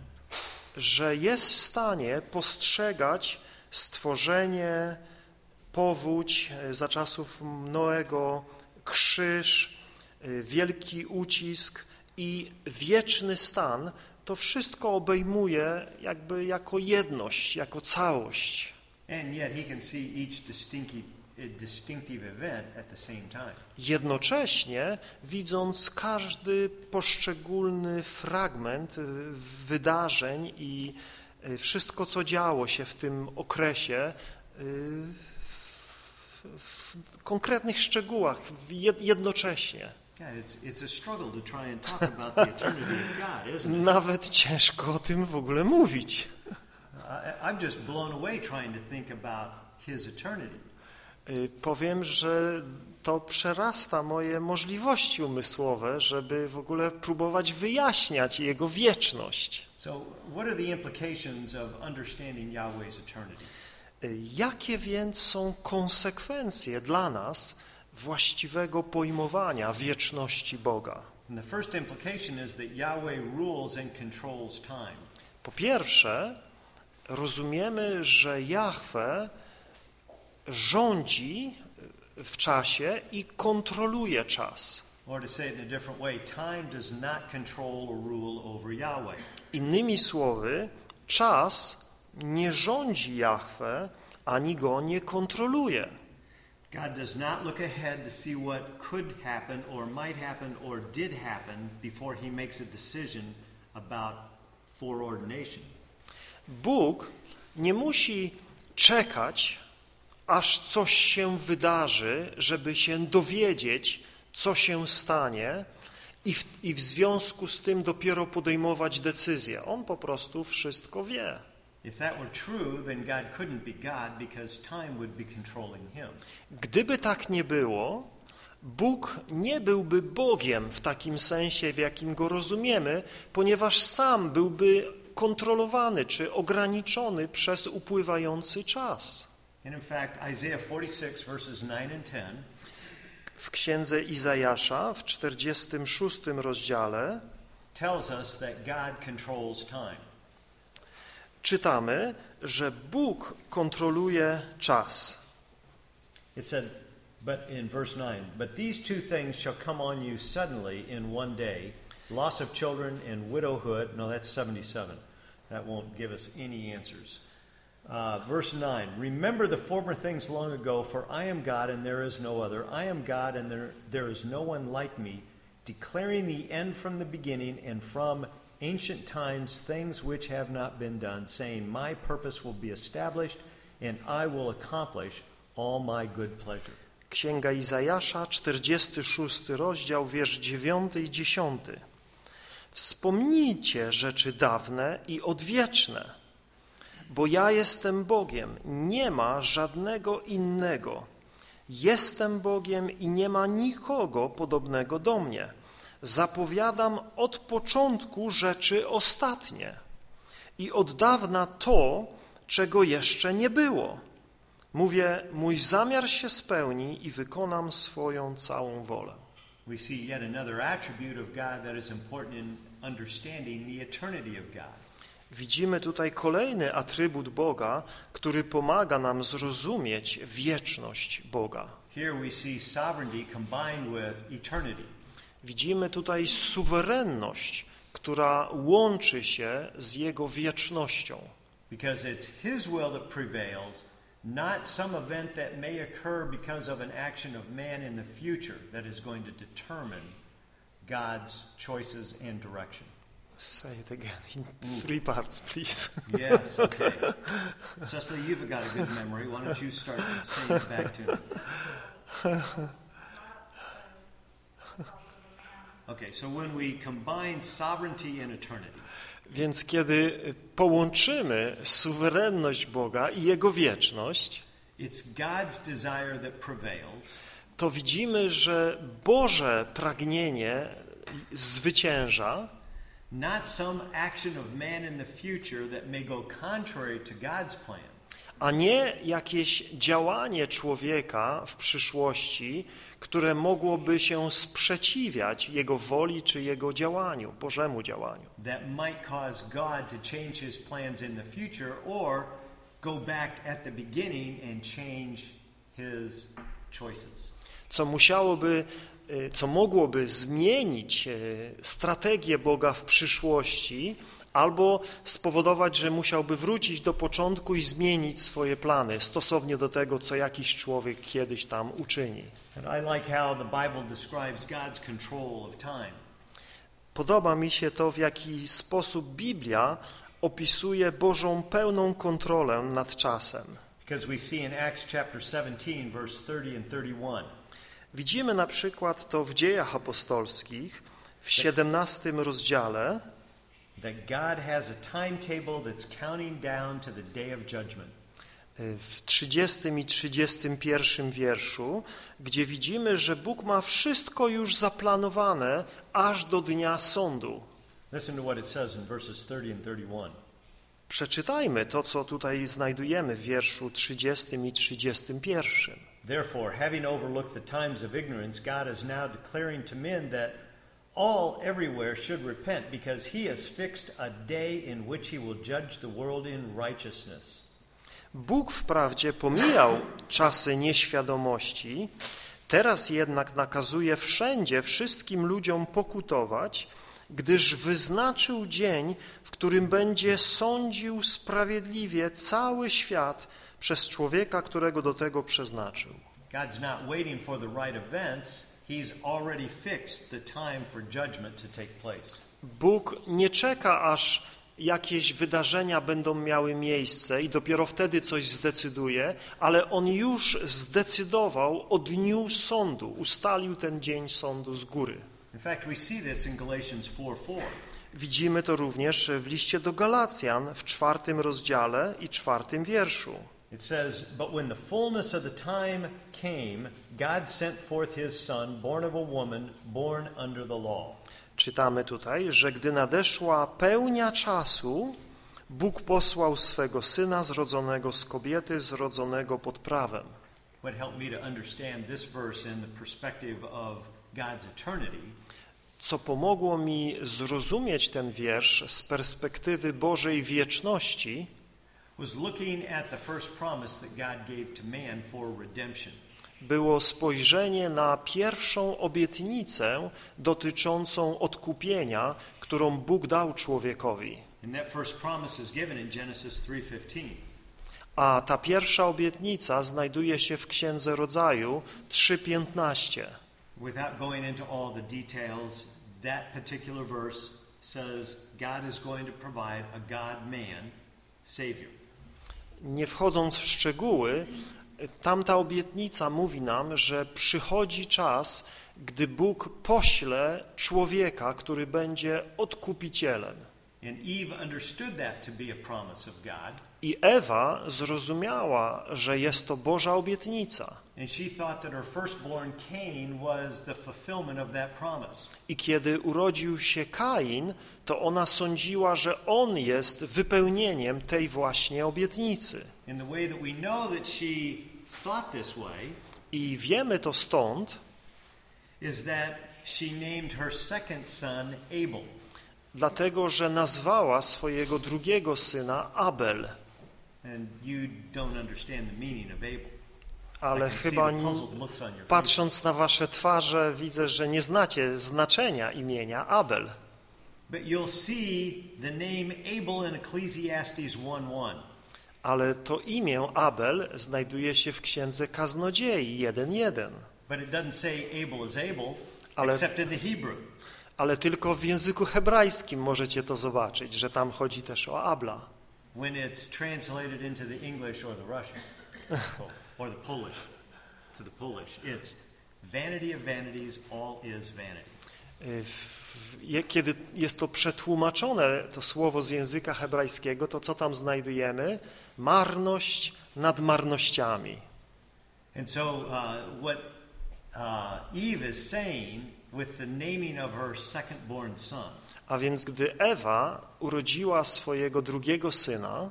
że jest w stanie postrzegać stworzenie, powódź e, za czasów Noego, krzyż, e, wielki ucisk i wieczny stan, to wszystko obejmuje jakby jako jedność, jako całość. Jednocześnie widząc każdy poszczególny fragment y, wydarzeń i wszystko, co działo się w tym okresie, w, konkretnych szczegółach, jednocześnie. Nawet ciężko o tym w ogóle mówić. I'm just blown away trying to think about his eternity. Y, Powiem, że to przerasta moje możliwości umysłowe, żeby w ogóle próbować wyjaśniać jego wieczność. So, what are the implications of understanding Yahweh's eternity? Jakie więc są konsekwencje dla nas właściwego pojmowania wieczności Boga? Po pierwsze, rozumiemy, że Jahwe rządzi w czasie i kontroluje czas. Innymi słowy, czas nie rządzi Jahwe, ani go nie kontroluje. God does not look ahead to see what could happen or might happen or did happen before he makes a decision about foreordination. Bóg nie musi czekać, aż coś się wydarzy, żeby się dowiedzieć, co się stanie i w, i w związku z tym dopiero podejmować decyzję. On po prostu wszystko wie. If that were true, then God couldn't be God because time would be controlling him. Gdyby tak nie było, Bóg nie byłby Bogiem w takim sensie, w jakim go rozumiemy, ponieważ sam byłby kontrolowany czy ograniczony przez upływający czas. And in fact, Isaiah 46, verses 9 and 10 W księdze Izajasza w 46 rozdziale tells us that God controls time. Czytamy, że Bóg kontroluje czas. It said, but in verse 9, but these two things shall come on you suddenly in one day loss of children and widowhood. No, that's 77. That won't give us any answers. Uh, verse 9 Remember the former things long ago, for I am God and there is no other. I am God and there, there is no one like me, declaring the end from the beginning and from ancient times things which have not been done, saying, My purpose will be established and I will accomplish all my good pleasure. Księga Izajasza, 46 rozdział, wiersz 9 i 10. Wspomnijcie rzeczy dawne i odwieczne, bo ja jestem Bogiem, nie ma żadnego innego. Jestem Bogiem i nie ma nikogo podobnego do mnie. Zapowiadam od początku rzeczy ostatnie i od dawna to, czego jeszcze nie było. Mówię, mój zamiar się spełni i wykonam swoją całą wolę. We see yet another attribute of God that is important in understanding the eternity of God. Widzimy tutaj kolejny atrybut Boga, który pomaga nam zrozumieć wieczność Boga. Here we see sovereignty combined with eternity. Widzimy tutaj suwerenność, która łączy się z Jego wiecznością. Because it's His will that prevails, not some event that may occur because of an action of man in the future that is going to determine God's choices and direction. Say it again in three parts, please. Yes, okay. Cecily, you've got a good memory. Why don't you start saying it back to me? Okay, so when we combine sovereignty and eternity, Więc kiedy połączymy suwerenność Boga i Jego wieczność, it's God's desire that prevails, to widzimy, że Boże pragnienie zwycięża, not some action of man in the future that may go contrary to God's plan. A nie jakieś działanie człowieka w przyszłości, które mogłoby się sprzeciwiać Jego woli czy Jego działaniu, Bożemu działaniu. that might cause God to change his plans in the future or go back at the beginning and change his choices. co musiałoby, y, co mogłoby zmienić y, strategię Boga w przyszłości, albo spowodować, że musiałby wrócić do początku i zmienić swoje plany stosownie do tego, co jakiś człowiek kiedyś tam uczyni. Podoba mi się to, w jaki sposób Biblia opisuje Bożą pełną kontrolę nad czasem. Because we see in Acts chapter 17 verse 30 and 31 Widzimy na przykład to w dziejach apostolskich w 17 rozdziale, that God has a timetable that's counting down to the day of judgment. w 30 i 31 wierszu, gdzie widzimy, że Bóg ma wszystko już zaplanowane aż do dnia sądu. Listen to what it says in verses 30 and 31. Przeczytajmy to, co tutaj znajdujemy w wierszu 30 i 31. Therefore, having overlooked the times of ignorance, God is now declaring to men that all everywhere should repent, because he has fixed a day in which he will judge the world in righteousness. Bóg wprawdzie pomijał czasy nieświadomości, teraz jednak nakazuje wszędzie wszystkim ludziom pokutować, gdyż wyznaczył dzień, w którym będzie sądził sprawiedliwie cały świat przez człowieka, którego do tego przeznaczył. God's not waiting for the right events, he's already fixed the time for judgment to take place. Bóg nie czeka, aż jakieś wydarzenia będą miały miejsce i dopiero wtedy coś zdecyduje, ale On już zdecydował o dniu sądu, ustalił ten dzień sądu z góry. In fact, we see this in Galatians 4 4. Widzimy to również w liście do Galacjan w czwartym rozdziale i czwartym wierszu. It says, But when the fullness of the time came, God sent forth his Son, born of a woman, born under the law. Czytamy tutaj, że gdy nadeszła pełnia czasu, Bóg posłał swego Syna zrodzonego z kobiety, zrodzonego pod prawem. What helped me to understand this verse in the perspective of God's eternity Co pomogło mi zrozumieć ten wiersz z perspektywy Bożej wieczności, was looking at the first promise that God gave to man for redemption. było spojrzenie na pierwszą obietnicę dotyczącą odkupienia, którą Bóg dał człowiekowi. And that first promise is given in Genesis 3:15. A ta pierwsza obietnica znajduje się w Księdze Rodzaju 3:15. Without going into all the details, that particular verse says God is going to provide a God-man savior. Nie wchodząc w szczegóły, tamta obietnica mówi nam, że przychodzi czas, gdy Bóg pośle człowieka, który będzie odkupicielem. I Ewa zrozumiała, że jest to Boża obietnica. And she thought that her firstborn Cain was the fulfillment of that promise. I kiedy urodził się Kain, to ona sądziła, że on jest wypełnieniem tej właśnie obietnicy. I wiemy to stąd, is that she named her second son Abel. dlatego że nazwała swojego drugiego syna Abel. And you don't understand the meaning of Abel. Ale chyba patrząc na wasze twarze widzę, że nie znacie znaczenia imienia Abel. But you'll see the name Abel in Ecclesiastes 1:1. Ale to imię Abel znajduje się w księdze Kaznodziei 1.1. But it doesn't say Abel is Abel, Ale- except in the Hebrew. Ale tylko w języku hebrajskim możecie to zobaczyć, że tam chodzi też o Abla. When it's translated into the English or the Russian, or the Polish, to the Polish, it's vanity of vanities, all is vanity. Y, Kiedy jest to przetłumaczone, to słowo z języka hebrajskiego, to co tam znajdujemy? Marność nad marnościami. And so, uh, what uh, Eve is saying with the naming of her second born son, A więc gdy Ewa urodziła swojego drugiego syna,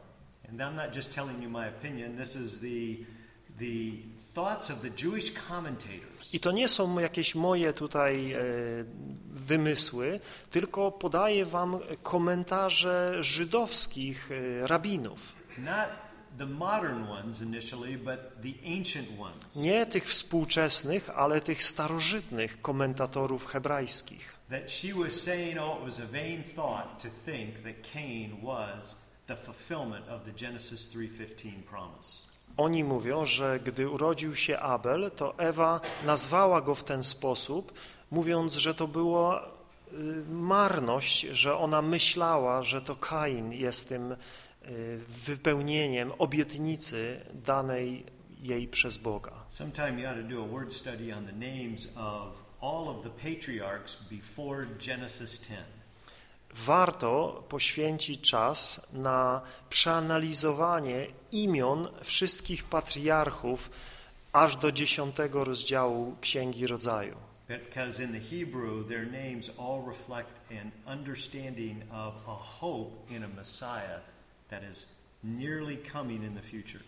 and I'm not just telling you my opinion, this is the, the thoughts of the Jewish commentators. i to nie są jakieś moje tutaj e, wymysły, tylko podaję wam komentarze żydowskich rabinów. Not the modern ones initially, but the ancient ones. Nie tych współczesnych, ale tych starożytnych komentatorów hebrajskich. That she was saying, oh, it was a vain thought to think that Cain was the fulfillment of the Genesis 3:15 promise. Oni mówią, że gdy urodził się Abel, to Ewa nazwała go w ten sposób, mówiąc, że to była y, marność, że ona myślała, że to Kain jest tym y, wypełnieniem obietnicy danej jej przez Boga. Sometime you ought to do a word study on the names of all of the patriarchs before Genesis 10. Warto poświęcić czas na przeanalizowanie imion wszystkich patriarchów aż do dziesiątego rozdziału Księgi Rodzaju. Because in the Hebrew, their names all reflect an understanding of a hope in a Messiah that is nearly coming in the future.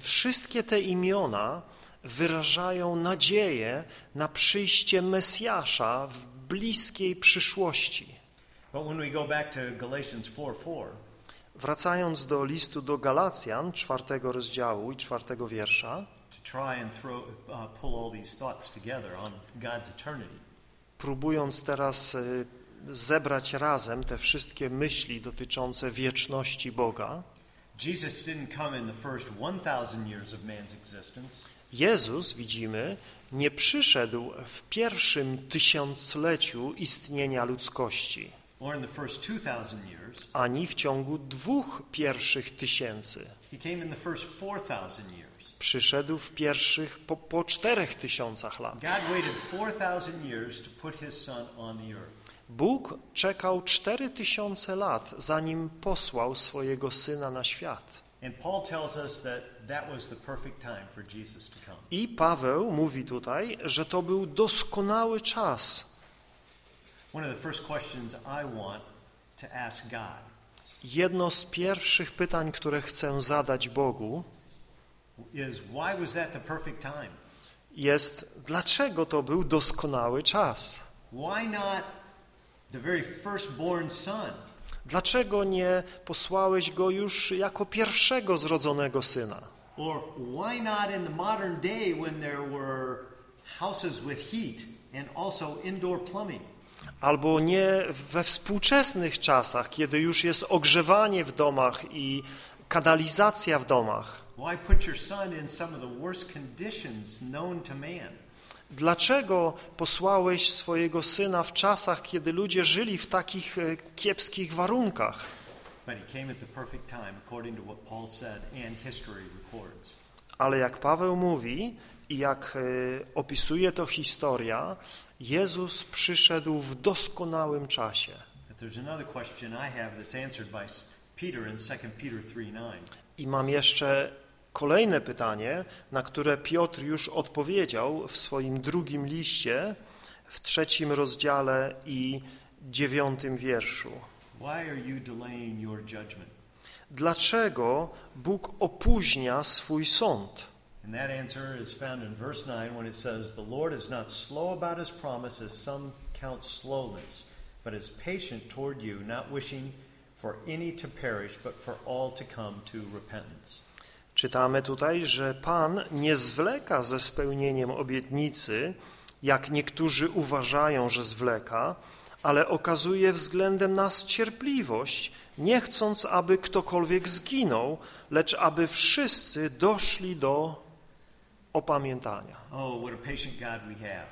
Wszystkie te imiona wyrażają nadzieję na przyjście Mesjasza w bliskiej przyszłości. But when we go back to Galatians 4 4, Wracając do listu do Galacjan, czwartego rozdziału i czwartego wiersza, to try and throw, uh, pull all these thoughts together on God's eternity, próbując teraz y, zebrać razem te wszystkie myśli dotyczące wieczności Boga, Jesus didn't come in the first 1,000 years of man's existence. Jezus, widzimy, nie przyszedł w pierwszym tysiącleciu istnienia ludzkości, or in the first 2,000 years. ani w ciągu dwóch pierwszych tysięcy. He came in the first 4,000 years. Przyszedł w pierwszych po, po czterech tysiącach lat. God waited 4,000 years to put his son on the earth. Bóg czekał 4000 lat, zanim posłał swojego Syna na świat. And Paul tells us that that was the perfect time for Jesus to come. I Paweł mówi tutaj, że to był doskonały czas. Jedno z pierwszych pytań, które chcę zadać Bogu, jest dlaczego to był doskonały czas? Dlaczego nie posłałeś go już jako pierwszego zrodzonego syna? Or why not in the modern day when there were houses with heat and also indoor plumbing? Albo nie we współczesnych czasach, kiedy już jest ogrzewanie w domach i kanalizacja w domach. Dlaczego posłałeś swojego syna w czasach, kiedy ludzie żyli w takich e, kiepskich warunkach? Ale jak Paweł mówi i jak e, opisuje to historia, Jezus przyszedł w doskonałym czasie. I have that's answered by S- Peter in 2 Peter 3:9. I mam jeszcze kolejne pytanie, na które Piotr już odpowiedział w swoim drugim liście, w trzecim rozdziale i dziewiątym wierszu. Dlaczego Bóg opóźnia swój sąd? And that answer is found in verse 9 when it says, The Lord is not slow about his promise, as some count slowness, but is patient toward you, not wishing for any to perish, but for all to come to repentance. Czytamy tutaj, że Pan nie zwleka ze spełnieniem obietnicy, jak niektórzy uważają, że zwleka, ale okazuje względem nas cierpliwość, nie chcąc, aby ktokolwiek zginął, lecz aby wszyscy doszli do opamiętania. Oh, what a patient God we have.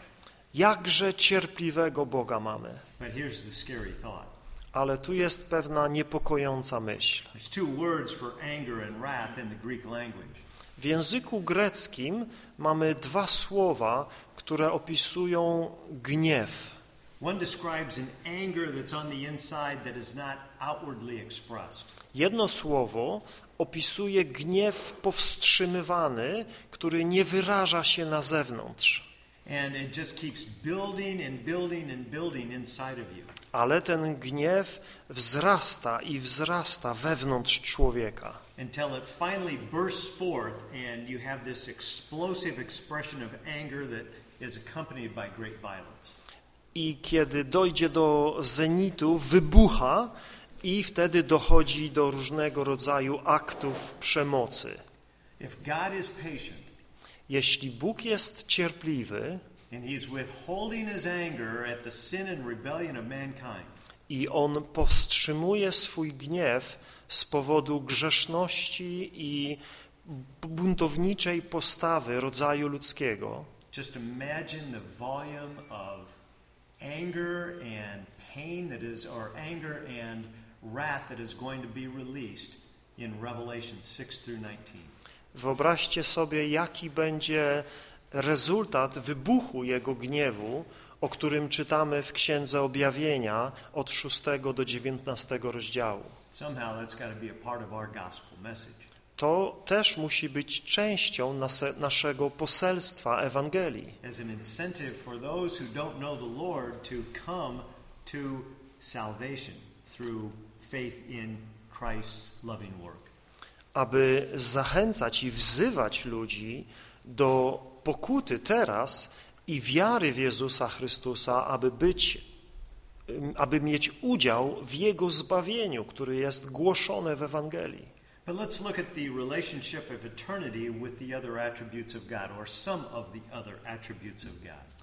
Jakże cierpliwego Boga mamy. But here's the scary thought. Ale tu jest pewna niepokojąca myśl. There's two words for anger and wrath in the Greek language. W języku greckim mamy dwa słowa, które opisują gniew. One describes an anger that's on the inside that is not outwardly expressed. Jedno słowo opisuje gniew powstrzymywany, który nie wyraża się na zewnątrz, building and building and building ale ten gniew wzrasta i wzrasta wewnątrz człowieka, until it finally bursts forth and you have this explosive expression of anger that is accompanied by great violence. i kiedy dojdzie do zenitu, wybucha i wtedy dochodzi do różnego rodzaju aktów przemocy. Jeśli Bóg jest cierpliwy i On powstrzymuje swój gniew z powodu grzeszności i buntowniczej postawy rodzaju ludzkiego, just imagine the volume of anger and pain that is, or anger and wrath that is going to be released in Revelation 6 through 19. Wyobraźcie sobie, jaki będzie rezultat wybuchu Jego gniewu, o którym czytamy w Księdze Objawienia od 6 do 19 rozdziału. Somehow that's got to be a part of our gospel message. To też musi być częścią nase- naszego poselstwa Ewangelii, as an incentive for those who don't know the Lord to faith in Christ's loving work. aby zachęcać i wzywać ludzi do pokuty teraz i wiary w Jezusa Chrystusa, aby być, aby mieć udział w Jego zbawieniu, który jest głoszone w Ewangelii. But let's look at the relationship of eternity with the other attributes of God, or some of the other attributes of God.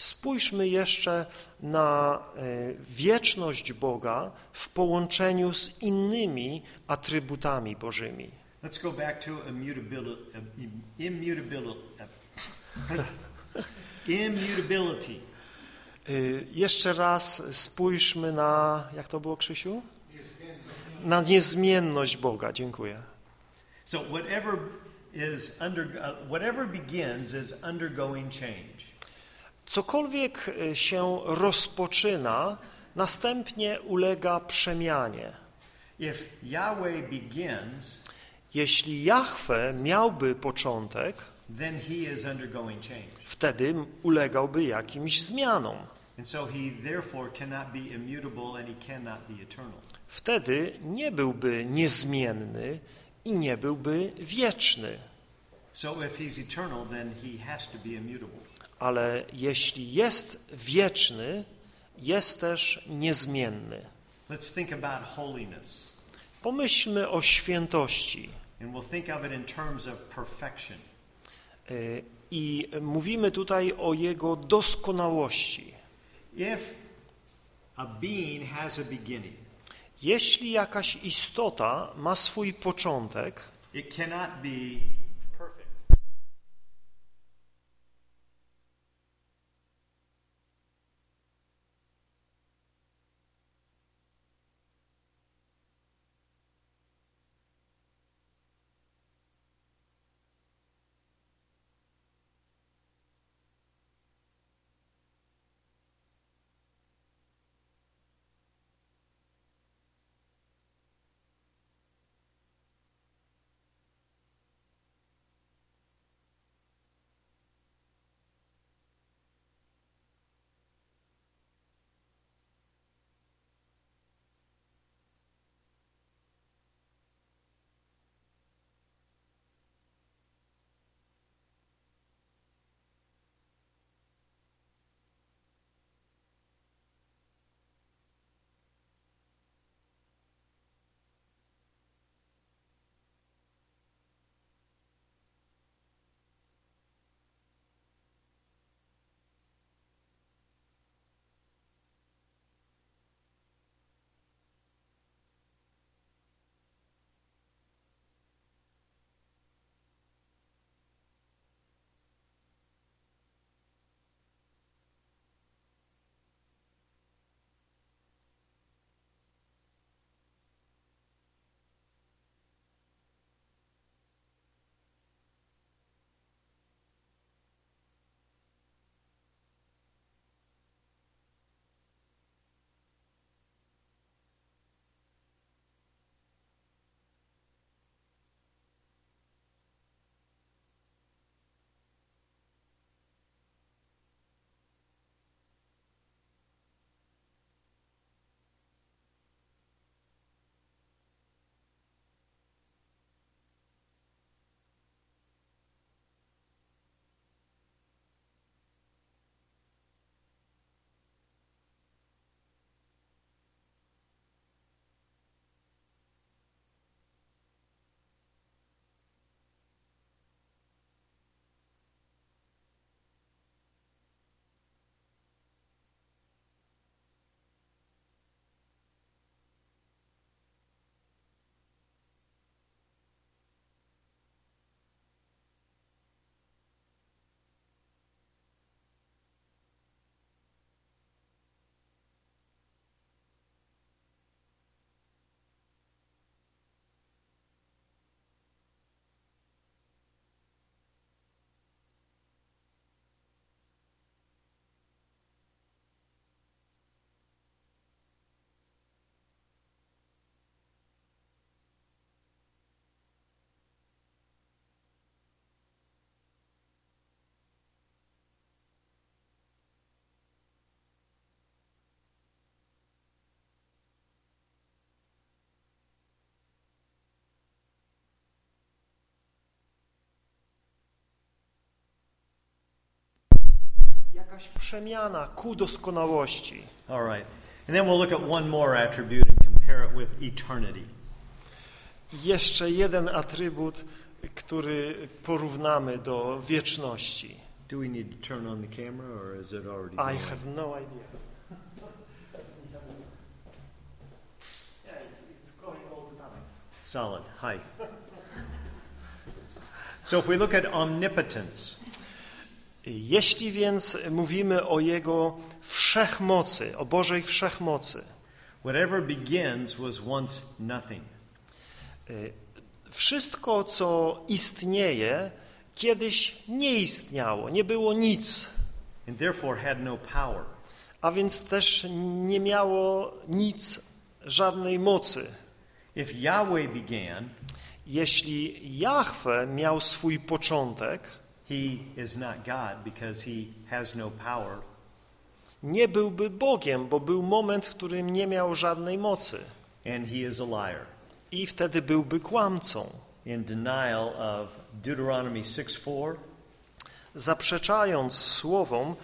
Spójrzmy jeszcze na e, wieczność Boga w połączeniu z innymi atrybutami Bożymi. Let's go back to immutability. immutability, immutability. Y, Jeszcze raz spójrzmy na, jak to było Krzysiu? Na niezmienność Boga, dziękuję. So whatever is under, uh, whatever begins is undergoing change. Cokolwiek y, się rozpoczyna, następnie ulega przemianie. If Yahweh begins, Jeśli Jahwe miałby początek, then he is undergoing change. wtedy ulegałby jakimś zmianom. And so he therefore cannot be immutable and he cannot be eternal. Wtedy nie byłby niezmienny i nie byłby wieczny. So if he's eternal, then he has to be immutable. Ale jeśli jest wieczny, jest też niezmienny. Let's think about holiness. Pomyślmy o świętości. And we'll think of it in terms of perfection. Y, I mówimy tutaj o jego doskonałości. If a being has a beginning, Jeśli jakaś istota ma swój początek, it cannot be jakaś przemiana ku doskonałości. All right. And then we'll look at one more attribute and compare it with eternity. Jeszcze jeden atrybut, który porównamy do wieczności. Do we need to turn on the camera or is it already I going? have no idea. Yeah, it's, it's going all the time. Solid. Hi. So if we look at omnipotence, Jeśli więc mówimy o Jego wszechmocy, o Bożej wszechmocy, whatever begins was once nothing. y, wszystko, co istnieje, kiedyś nie istniało, nie było nic, and therefore had no power. a więc też nie miało nic, żadnej mocy. If Yahweh began, Jeśli Jahwe miał swój początek, he is not God because he has no power. nie byłby Bogiem, bo był moment, w którym nie miał żadnej mocy And he is a liar. i wtedy byłby kłamcą. In denial of Deuteronomy 6 4, Zaprzeczając słowom,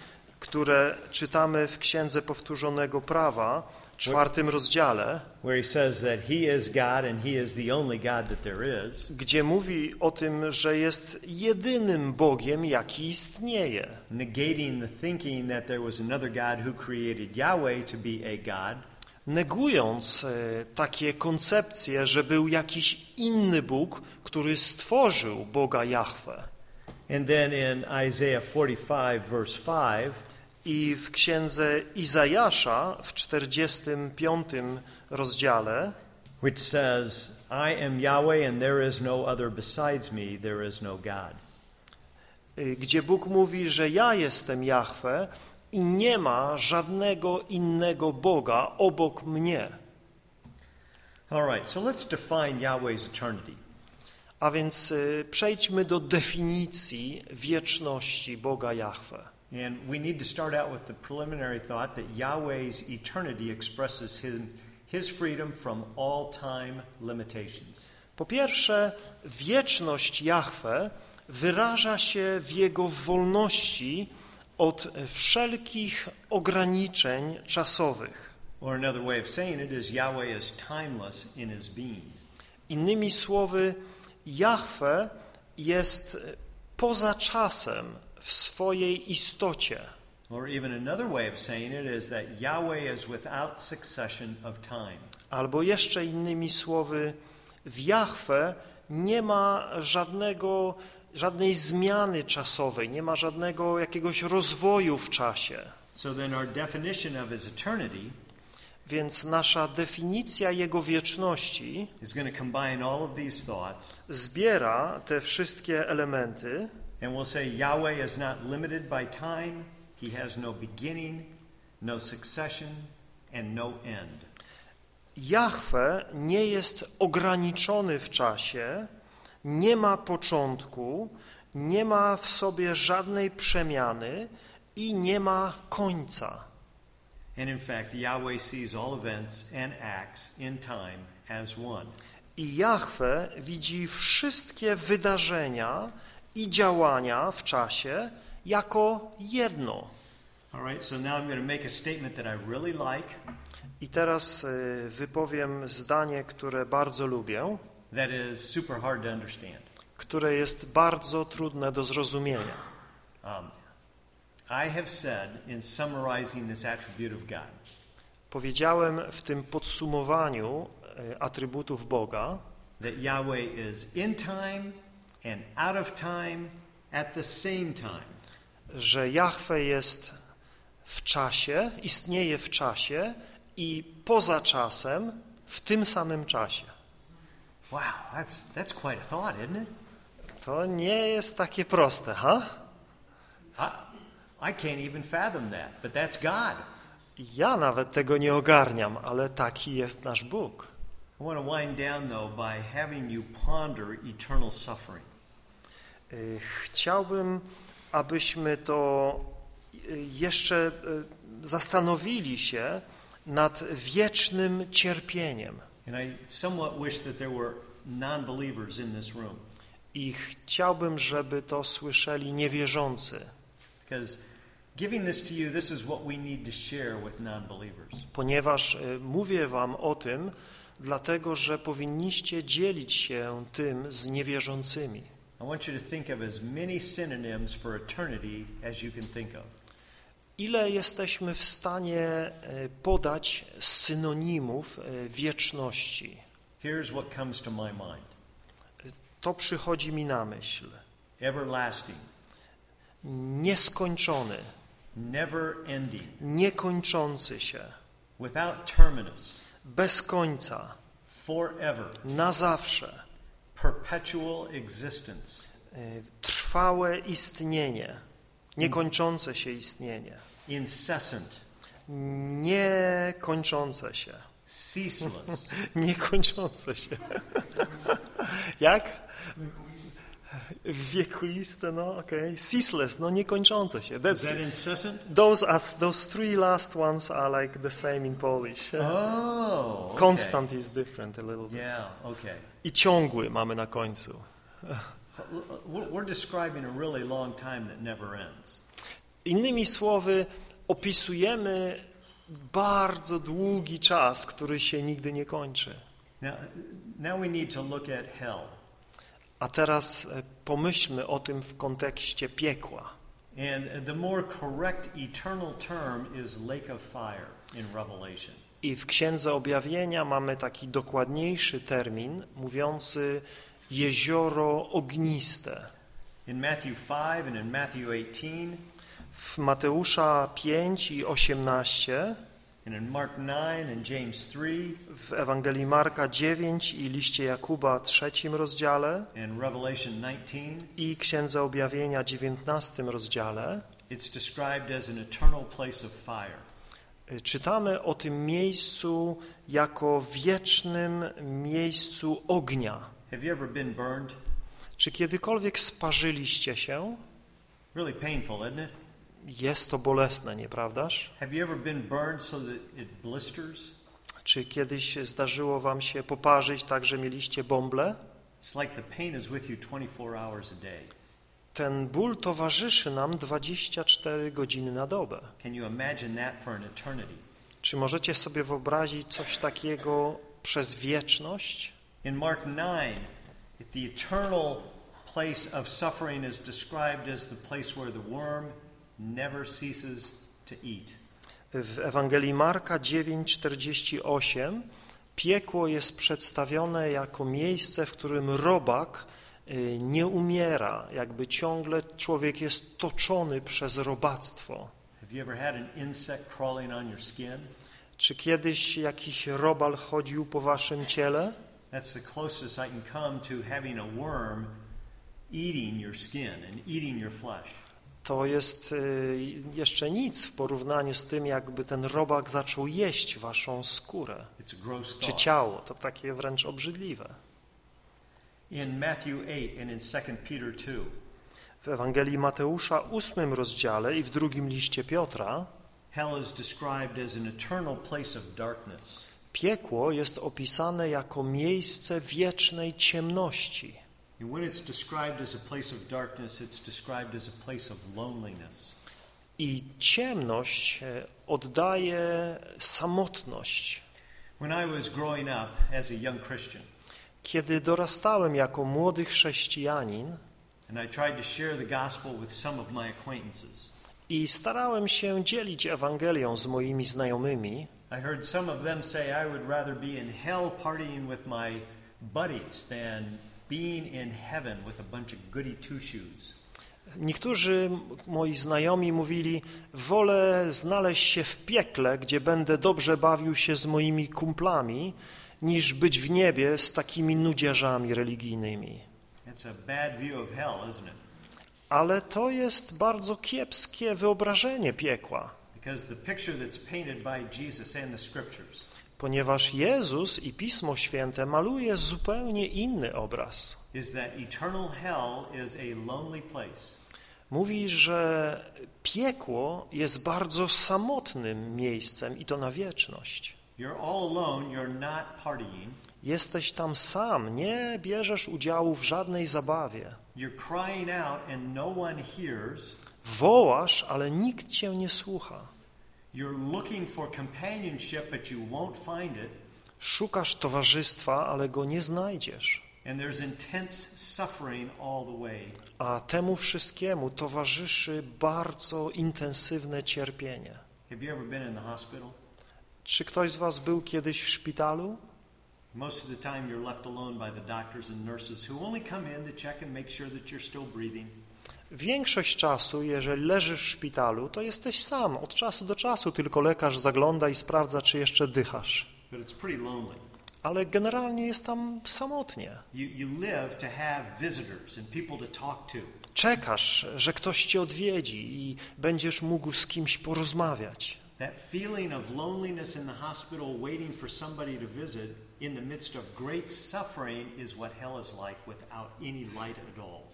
które czytamy w Księdze Powtórzonego Prawa, czwartym rozdziale, where he says that he is God and he is the only God that there is, gdzie mówi o tym, że jest jedynym Bogiem, jaki istnieje. negating the thinking that there was another God who created Yahweh to be a God, Negując takie koncepcje, że był jakiś inny Bóg, który stworzył Boga Jahwe. And then in Isaiah 45, verse 5, I w księdze Izajasza w 45 rozdziale, which says, I am Yahweh and there is no other besides me, there is no God. y, gdzie Bóg mówi, że ja jestem Jahwe i nie ma żadnego innego Boga obok mnie. All right, so let's define Yahweh's eternity. A więc y, przejdźmy do definicji wieczności Boga Jahwe. And we need to start out with the preliminary thought that Yahweh's eternity expresses his, his freedom from all time limitations. Po pierwsze, wieczność Jahwe wyraża się w Jego wolności od wszelkich ograniczeń czasowych. Or another way of saying it is Yahweh is timeless in his being. Innymi słowy, Jahwe jest poza czasem w swojej istocie. Albo jeszcze innymi słowy, w Jahwe nie ma żadnego, żadnej zmiany czasowej, nie ma żadnego jakiegoś rozwoju w czasie. So then our definition of his eternity Więc nasza definicja Jego wieczności is going to combine all of these thoughts zbiera te wszystkie elementy and we'll say Yahweh is not limited by time, he has no beginning, no succession and no end. Jahwe nie jest ograniczony w czasie, nie ma początku, nie ma w sobie żadnej przemiany i nie ma końca. And in fact, Yahweh sees all events and acts in time as one. I Jahwe widzi wszystkie wydarzenia i działania w czasie jako jedno. I teraz y, wypowiem zdanie, które bardzo lubię, które jest bardzo trudne do zrozumienia. Um, I have said in summarizing this attribute of God Powiedziałem w tym podsumowaniu y, atrybutów Boga, that Yahweh is in time and out of time at the same time. że Jahwe jest w czasie, istnieje w czasie i poza czasem w tym samym czasie. Wow, that's, that's quite a thought, isn't it? To nie jest takie proste, ha? I, I can't even fathom that, but that's God. Ja nawet tego nie ogarniam, ale taki jest nasz Bóg. I want to wind down, though, by having you ponder eternal suffering. Y, Chciałbym, abyśmy to y, jeszcze y, zastanowili się nad wiecznym cierpieniem. I chciałbym, żeby to słyszeli niewierzący, ponieważ mówię wam o tym, dlatego że powinniście dzielić się tym z niewierzącymi. I want you to think of as many synonyms for eternity as you can think of. Ile jesteśmy w stanie e, podać synonimów e, wieczności? Here's what comes to my mind. To przychodzi mi na myśl. everlasting, Nieskończony, never ending, niekończący się, without terminus, bez końca, forever, na zawsze, perpetual existence, e, trwałe istnienie, niekończące się istnienie, incessant, Niekończące się. ceaseless, Niekończące się. Jak? Wiekuiste, no okej. Ceaseless, no niekończące się. is That's, that incessant? those, are, those three last ones are like the same in Polish. Oh, okay. Constant is different a little bit. Yeah, okay. I ciągły mamy na końcu. We're describing a really long time that never ends. Innymi słowy, opisujemy bardzo długi czas, który się nigdy nie kończy. Now, now we need to look at hell. A teraz e, pomyślmy o tym w kontekście piekła. And the more correct eternal term is lake of fire in Revelation. I w Księdze Objawienia mamy taki dokładniejszy termin mówiący jezioro ogniste. In Matthew 5 and in Matthew 18 W Mateusza 5 i 18, and in Mark 9 and James 3 w Ewangelii Marka 9 i liście Jakuba trzecim rozdziale and Revelation 19, i Księdze Objawienia 19 rozdziale it's described as an eternal place of fire. y, czytamy o tym miejscu jako wiecznym miejscu ognia. Have you ever been burned? Czy kiedykolwiek sparzyliście się? Really painful, isn't it? Jest to bolesne, nieprawdaż? Have you ever been burned so that it blisters? Czy kiedyś zdarzyło wam się poparzyć tak, że mieliście bąble? It's like the pain is with you 24 hours a day. Ten ból towarzyszy nam 24 godziny na dobę. Can you imagine that for an eternity? Czy możecie sobie wyobrazić coś takiego przez wieczność? In Mark 9, the eternal place of suffering is described as the place where the worm never ceases to eat. W Ewangelii Marka 9:48 piekło jest przedstawione jako miejsce, w którym robak y, nie umiera, jakby ciągle człowiek jest toczony przez robactwo. Have you ever had an insect crawling on your skin? Czy kiedyś jakiś robal chodził po waszym ciele? That's the closest I can come to having a worm eating your skin and eating your flesh. To jest y, jeszcze nic w porównaniu z tym, jakby ten robak zaczął jeść waszą skórę czy ciało. To takie wręcz obrzydliwe. In Matthew 8 and in 2 Peter 2, W Ewangelii Mateusza, ósmym rozdziale i w drugim liście Piotra, hell is described as an eternal place of darkness. piekło jest opisane jako miejsce wiecznej ciemności. And when it's described as a place of darkness, it's described as a place of loneliness. I ciemność e, oddaje samotność. When I was growing up as a young Christian, Kiedy dorastałem jako młody chrześcijanin and I tried to share the gospel with some of my acquaintances, i starałem się dzielić Ewangelią z moimi znajomymi, I heard some of them say I would rather be in hell partying with my buddies than being in heaven with a bunch of goody two shoes. Niektórzy moi znajomi mówili, wolę znaleźć się w piekle, gdzie będę dobrze bawił się z moimi kumplami, niż być w niebie z takimi nudziarzami religijnymi. It's a bad view of hell, isn't it? Ale to jest bardzo kiepskie wyobrażenie piekła, Because the picture that's painted by Jesus and the scriptures ponieważ Jezus i Pismo Święte maluje zupełnie inny obraz. Mówi, że piekło jest bardzo samotnym miejscem i to na wieczność. Jesteś tam sam, nie bierzesz udziału w żadnej zabawie. No. Wołasz, ale nikt cię nie słucha. Szukasz towarzystwa, ale go nie znajdziesz. And there's intense suffering all the way. A temu wszystkiemu towarzyszy bardzo intensywne cierpienie. Have you ever been in the hospital? Czy ktoś z was był kiedyś w szpitalu? Most of the time you're left alone by the doctors and nurses who only come in to check and make sure that you're still breathing. Większość czasu, jeżeli leżysz w szpitalu, to jesteś sam. Od czasu do czasu tylko lekarz zagląda i sprawdza, czy jeszcze dychasz. But it's pretty lonely. Ale generalnie jest tam samotnie. Czekasz, że ktoś cię odwiedzi i będziesz mógł z kimś porozmawiać. That feeling of loneliness in the hospital, waiting for somebody to visit in the midst of great suffering, is what hell is like without any light at all.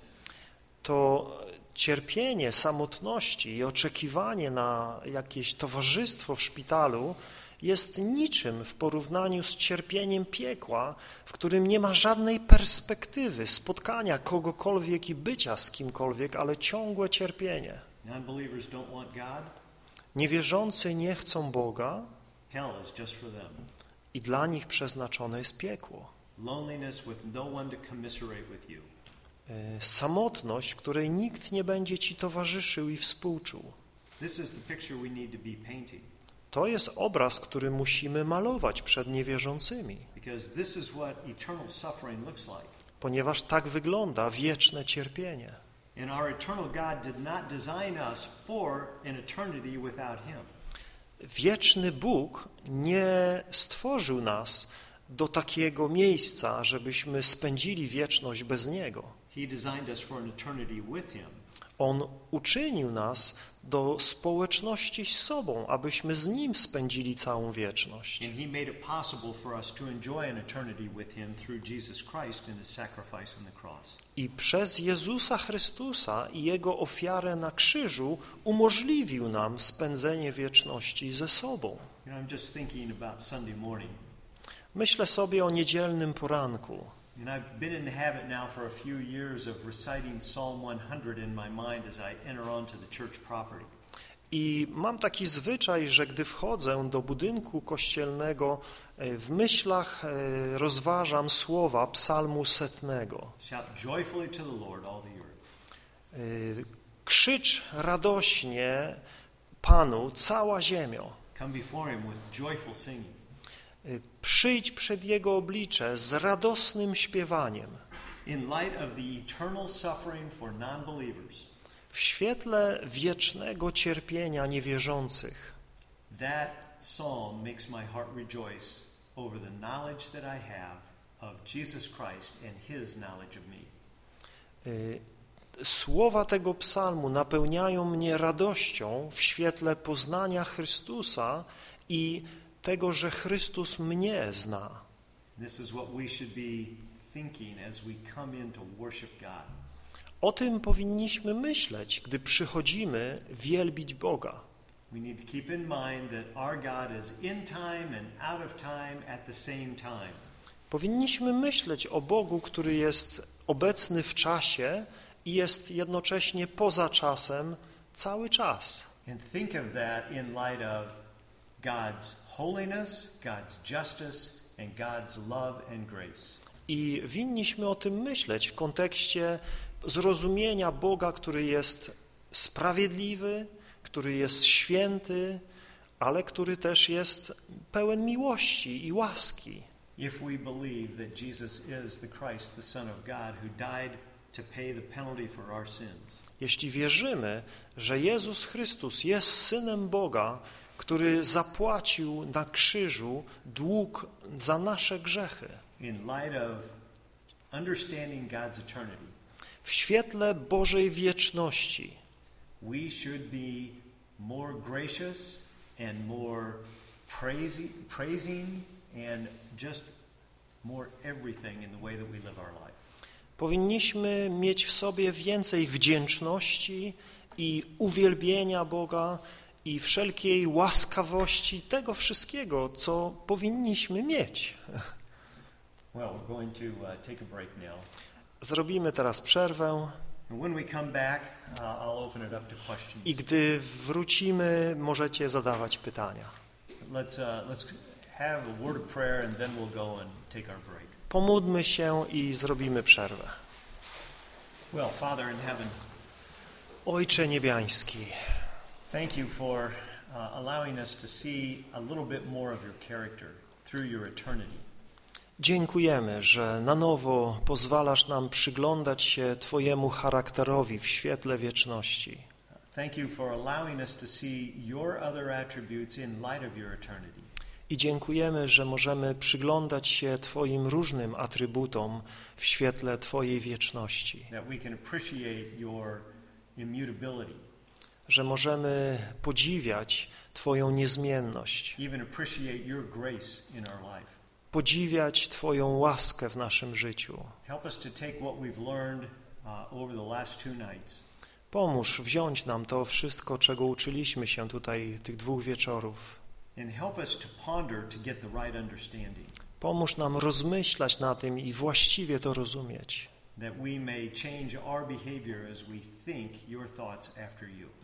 To cierpienie samotności i oczekiwanie na jakieś towarzystwo w szpitalu jest niczym w porównaniu z cierpieniem piekła, w którym nie ma żadnej perspektywy spotkania kogokolwiek i bycia z kimkolwiek, ale ciągłe cierpienie. Niewierzący nie chcą Boga i dla nich przeznaczone jest piekło. Loneliness with no one to commiserate with you. E, Samotność, której nikt nie będzie ci towarzyszył i współczuł. To jest obraz, który musimy malować przed niewierzącymi, ponieważ tak wygląda wieczne cierpienie. Wieczny Bóg nie stworzył nas do takiego miejsca, żebyśmy spędzili wieczność bez Niego. He designed us for an eternity with Him. On uczynił nas do społeczności z sobą, abyśmy z Nim spędzili całą wieczność. And He made it possible for us to enjoy an eternity with Him through Jesus Christ and His sacrifice on the cross. I przez Jezusa Chrystusa i Jego ofiarę na krzyżu umożliwił nam spędzenie wieczności ze sobą. You know, I'm just thinking about Sunday morning. Myślę sobie o niedzielnym poranku. And I've been in the habit now for a few years of reciting Psalm 100 in my mind as I enter onto the church property. I mam taki zwyczaj, że gdy wchodzę do budynku kościelnego, e, w myślach e, rozważam słowa psalmu setnego. E, Krzycz radośnie Panu, cała ziemio. Come before Him with joyful singing. Przyjdź przed Jego oblicze z radosnym śpiewaniem. W świetle wiecznego cierpienia niewierzących that psalm makes my heart rejoice over the knowledge that I have of Jesus Christ and His knowledge of me. y, słowa tego psalmu napełniają mnie radością w świetle poznania Chrystusa i tego, że Chrystus mnie zna. O tym powinniśmy myśleć, gdy przychodzimy wielbić Boga. Powinniśmy myśleć o Bogu, który jest obecny w czasie i jest jednocześnie poza czasem cały czas. And think of that in light of God's holiness, God's justice, and God's love and grace. I winniśmy o tym myśleć w kontekście zrozumienia Boga, który jest sprawiedliwy, który jest święty, ale który też jest pełen miłości i łaski. If we believe that Jesus is the Christ, the Son of God, who died to pay the penalty for our sins, Jeśli wierzymy, że Jezus Chrystus jest Synem Boga, który zapłacił na krzyżu dług za nasze grzechy, w świetle Bożej wieczności, we should be more gracious and more praising, praising and just more everything in the way that we live our life. Powinniśmy mieć w sobie więcej wdzięczności i uwielbienia Boga i wszelkiej łaskawości, tego wszystkiego, co powinniśmy mieć. Well, to uh. Zrobimy teraz przerwę back, uh, i gdy wrócimy, możecie zadawać pytania. Let's, uh, let's we'll. Pomódlmy się i zrobimy przerwę. Well, Father in heaven, Ojcze Niebiański, thank you for uh, allowing us to see a little bit more of your character through your eternity. dziękujemy, że na nowo pozwalasz nam przyglądać się Twojemu charakterowi w świetle wieczności. Thank you for allowing us to see your other attributes in light of your eternity. I dziękujemy, że możemy przyglądać się Twoim różnym atrybutom w świetle Twojej wieczności, That we can appreciate your immutability, że możemy podziwiać Twoją niezmienność, podziwiać Twoją łaskę w naszym życiu. Uh, Pomóż wziąć nam to wszystko, czego uczyliśmy się tutaj tych dwóch wieczorów. Pomóż nam rozmyślać na tym i właściwie to rozumieć, that we may change our behavior as we think your thoughts after you.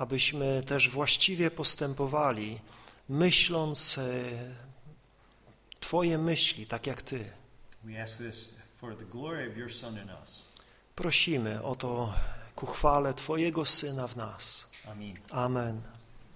Abyśmy też właściwie postępowali, myśląc e, Twoje myśli, tak jak Ty. Prosimy o to ku chwale Twojego Syna w nas. Amen. Amen.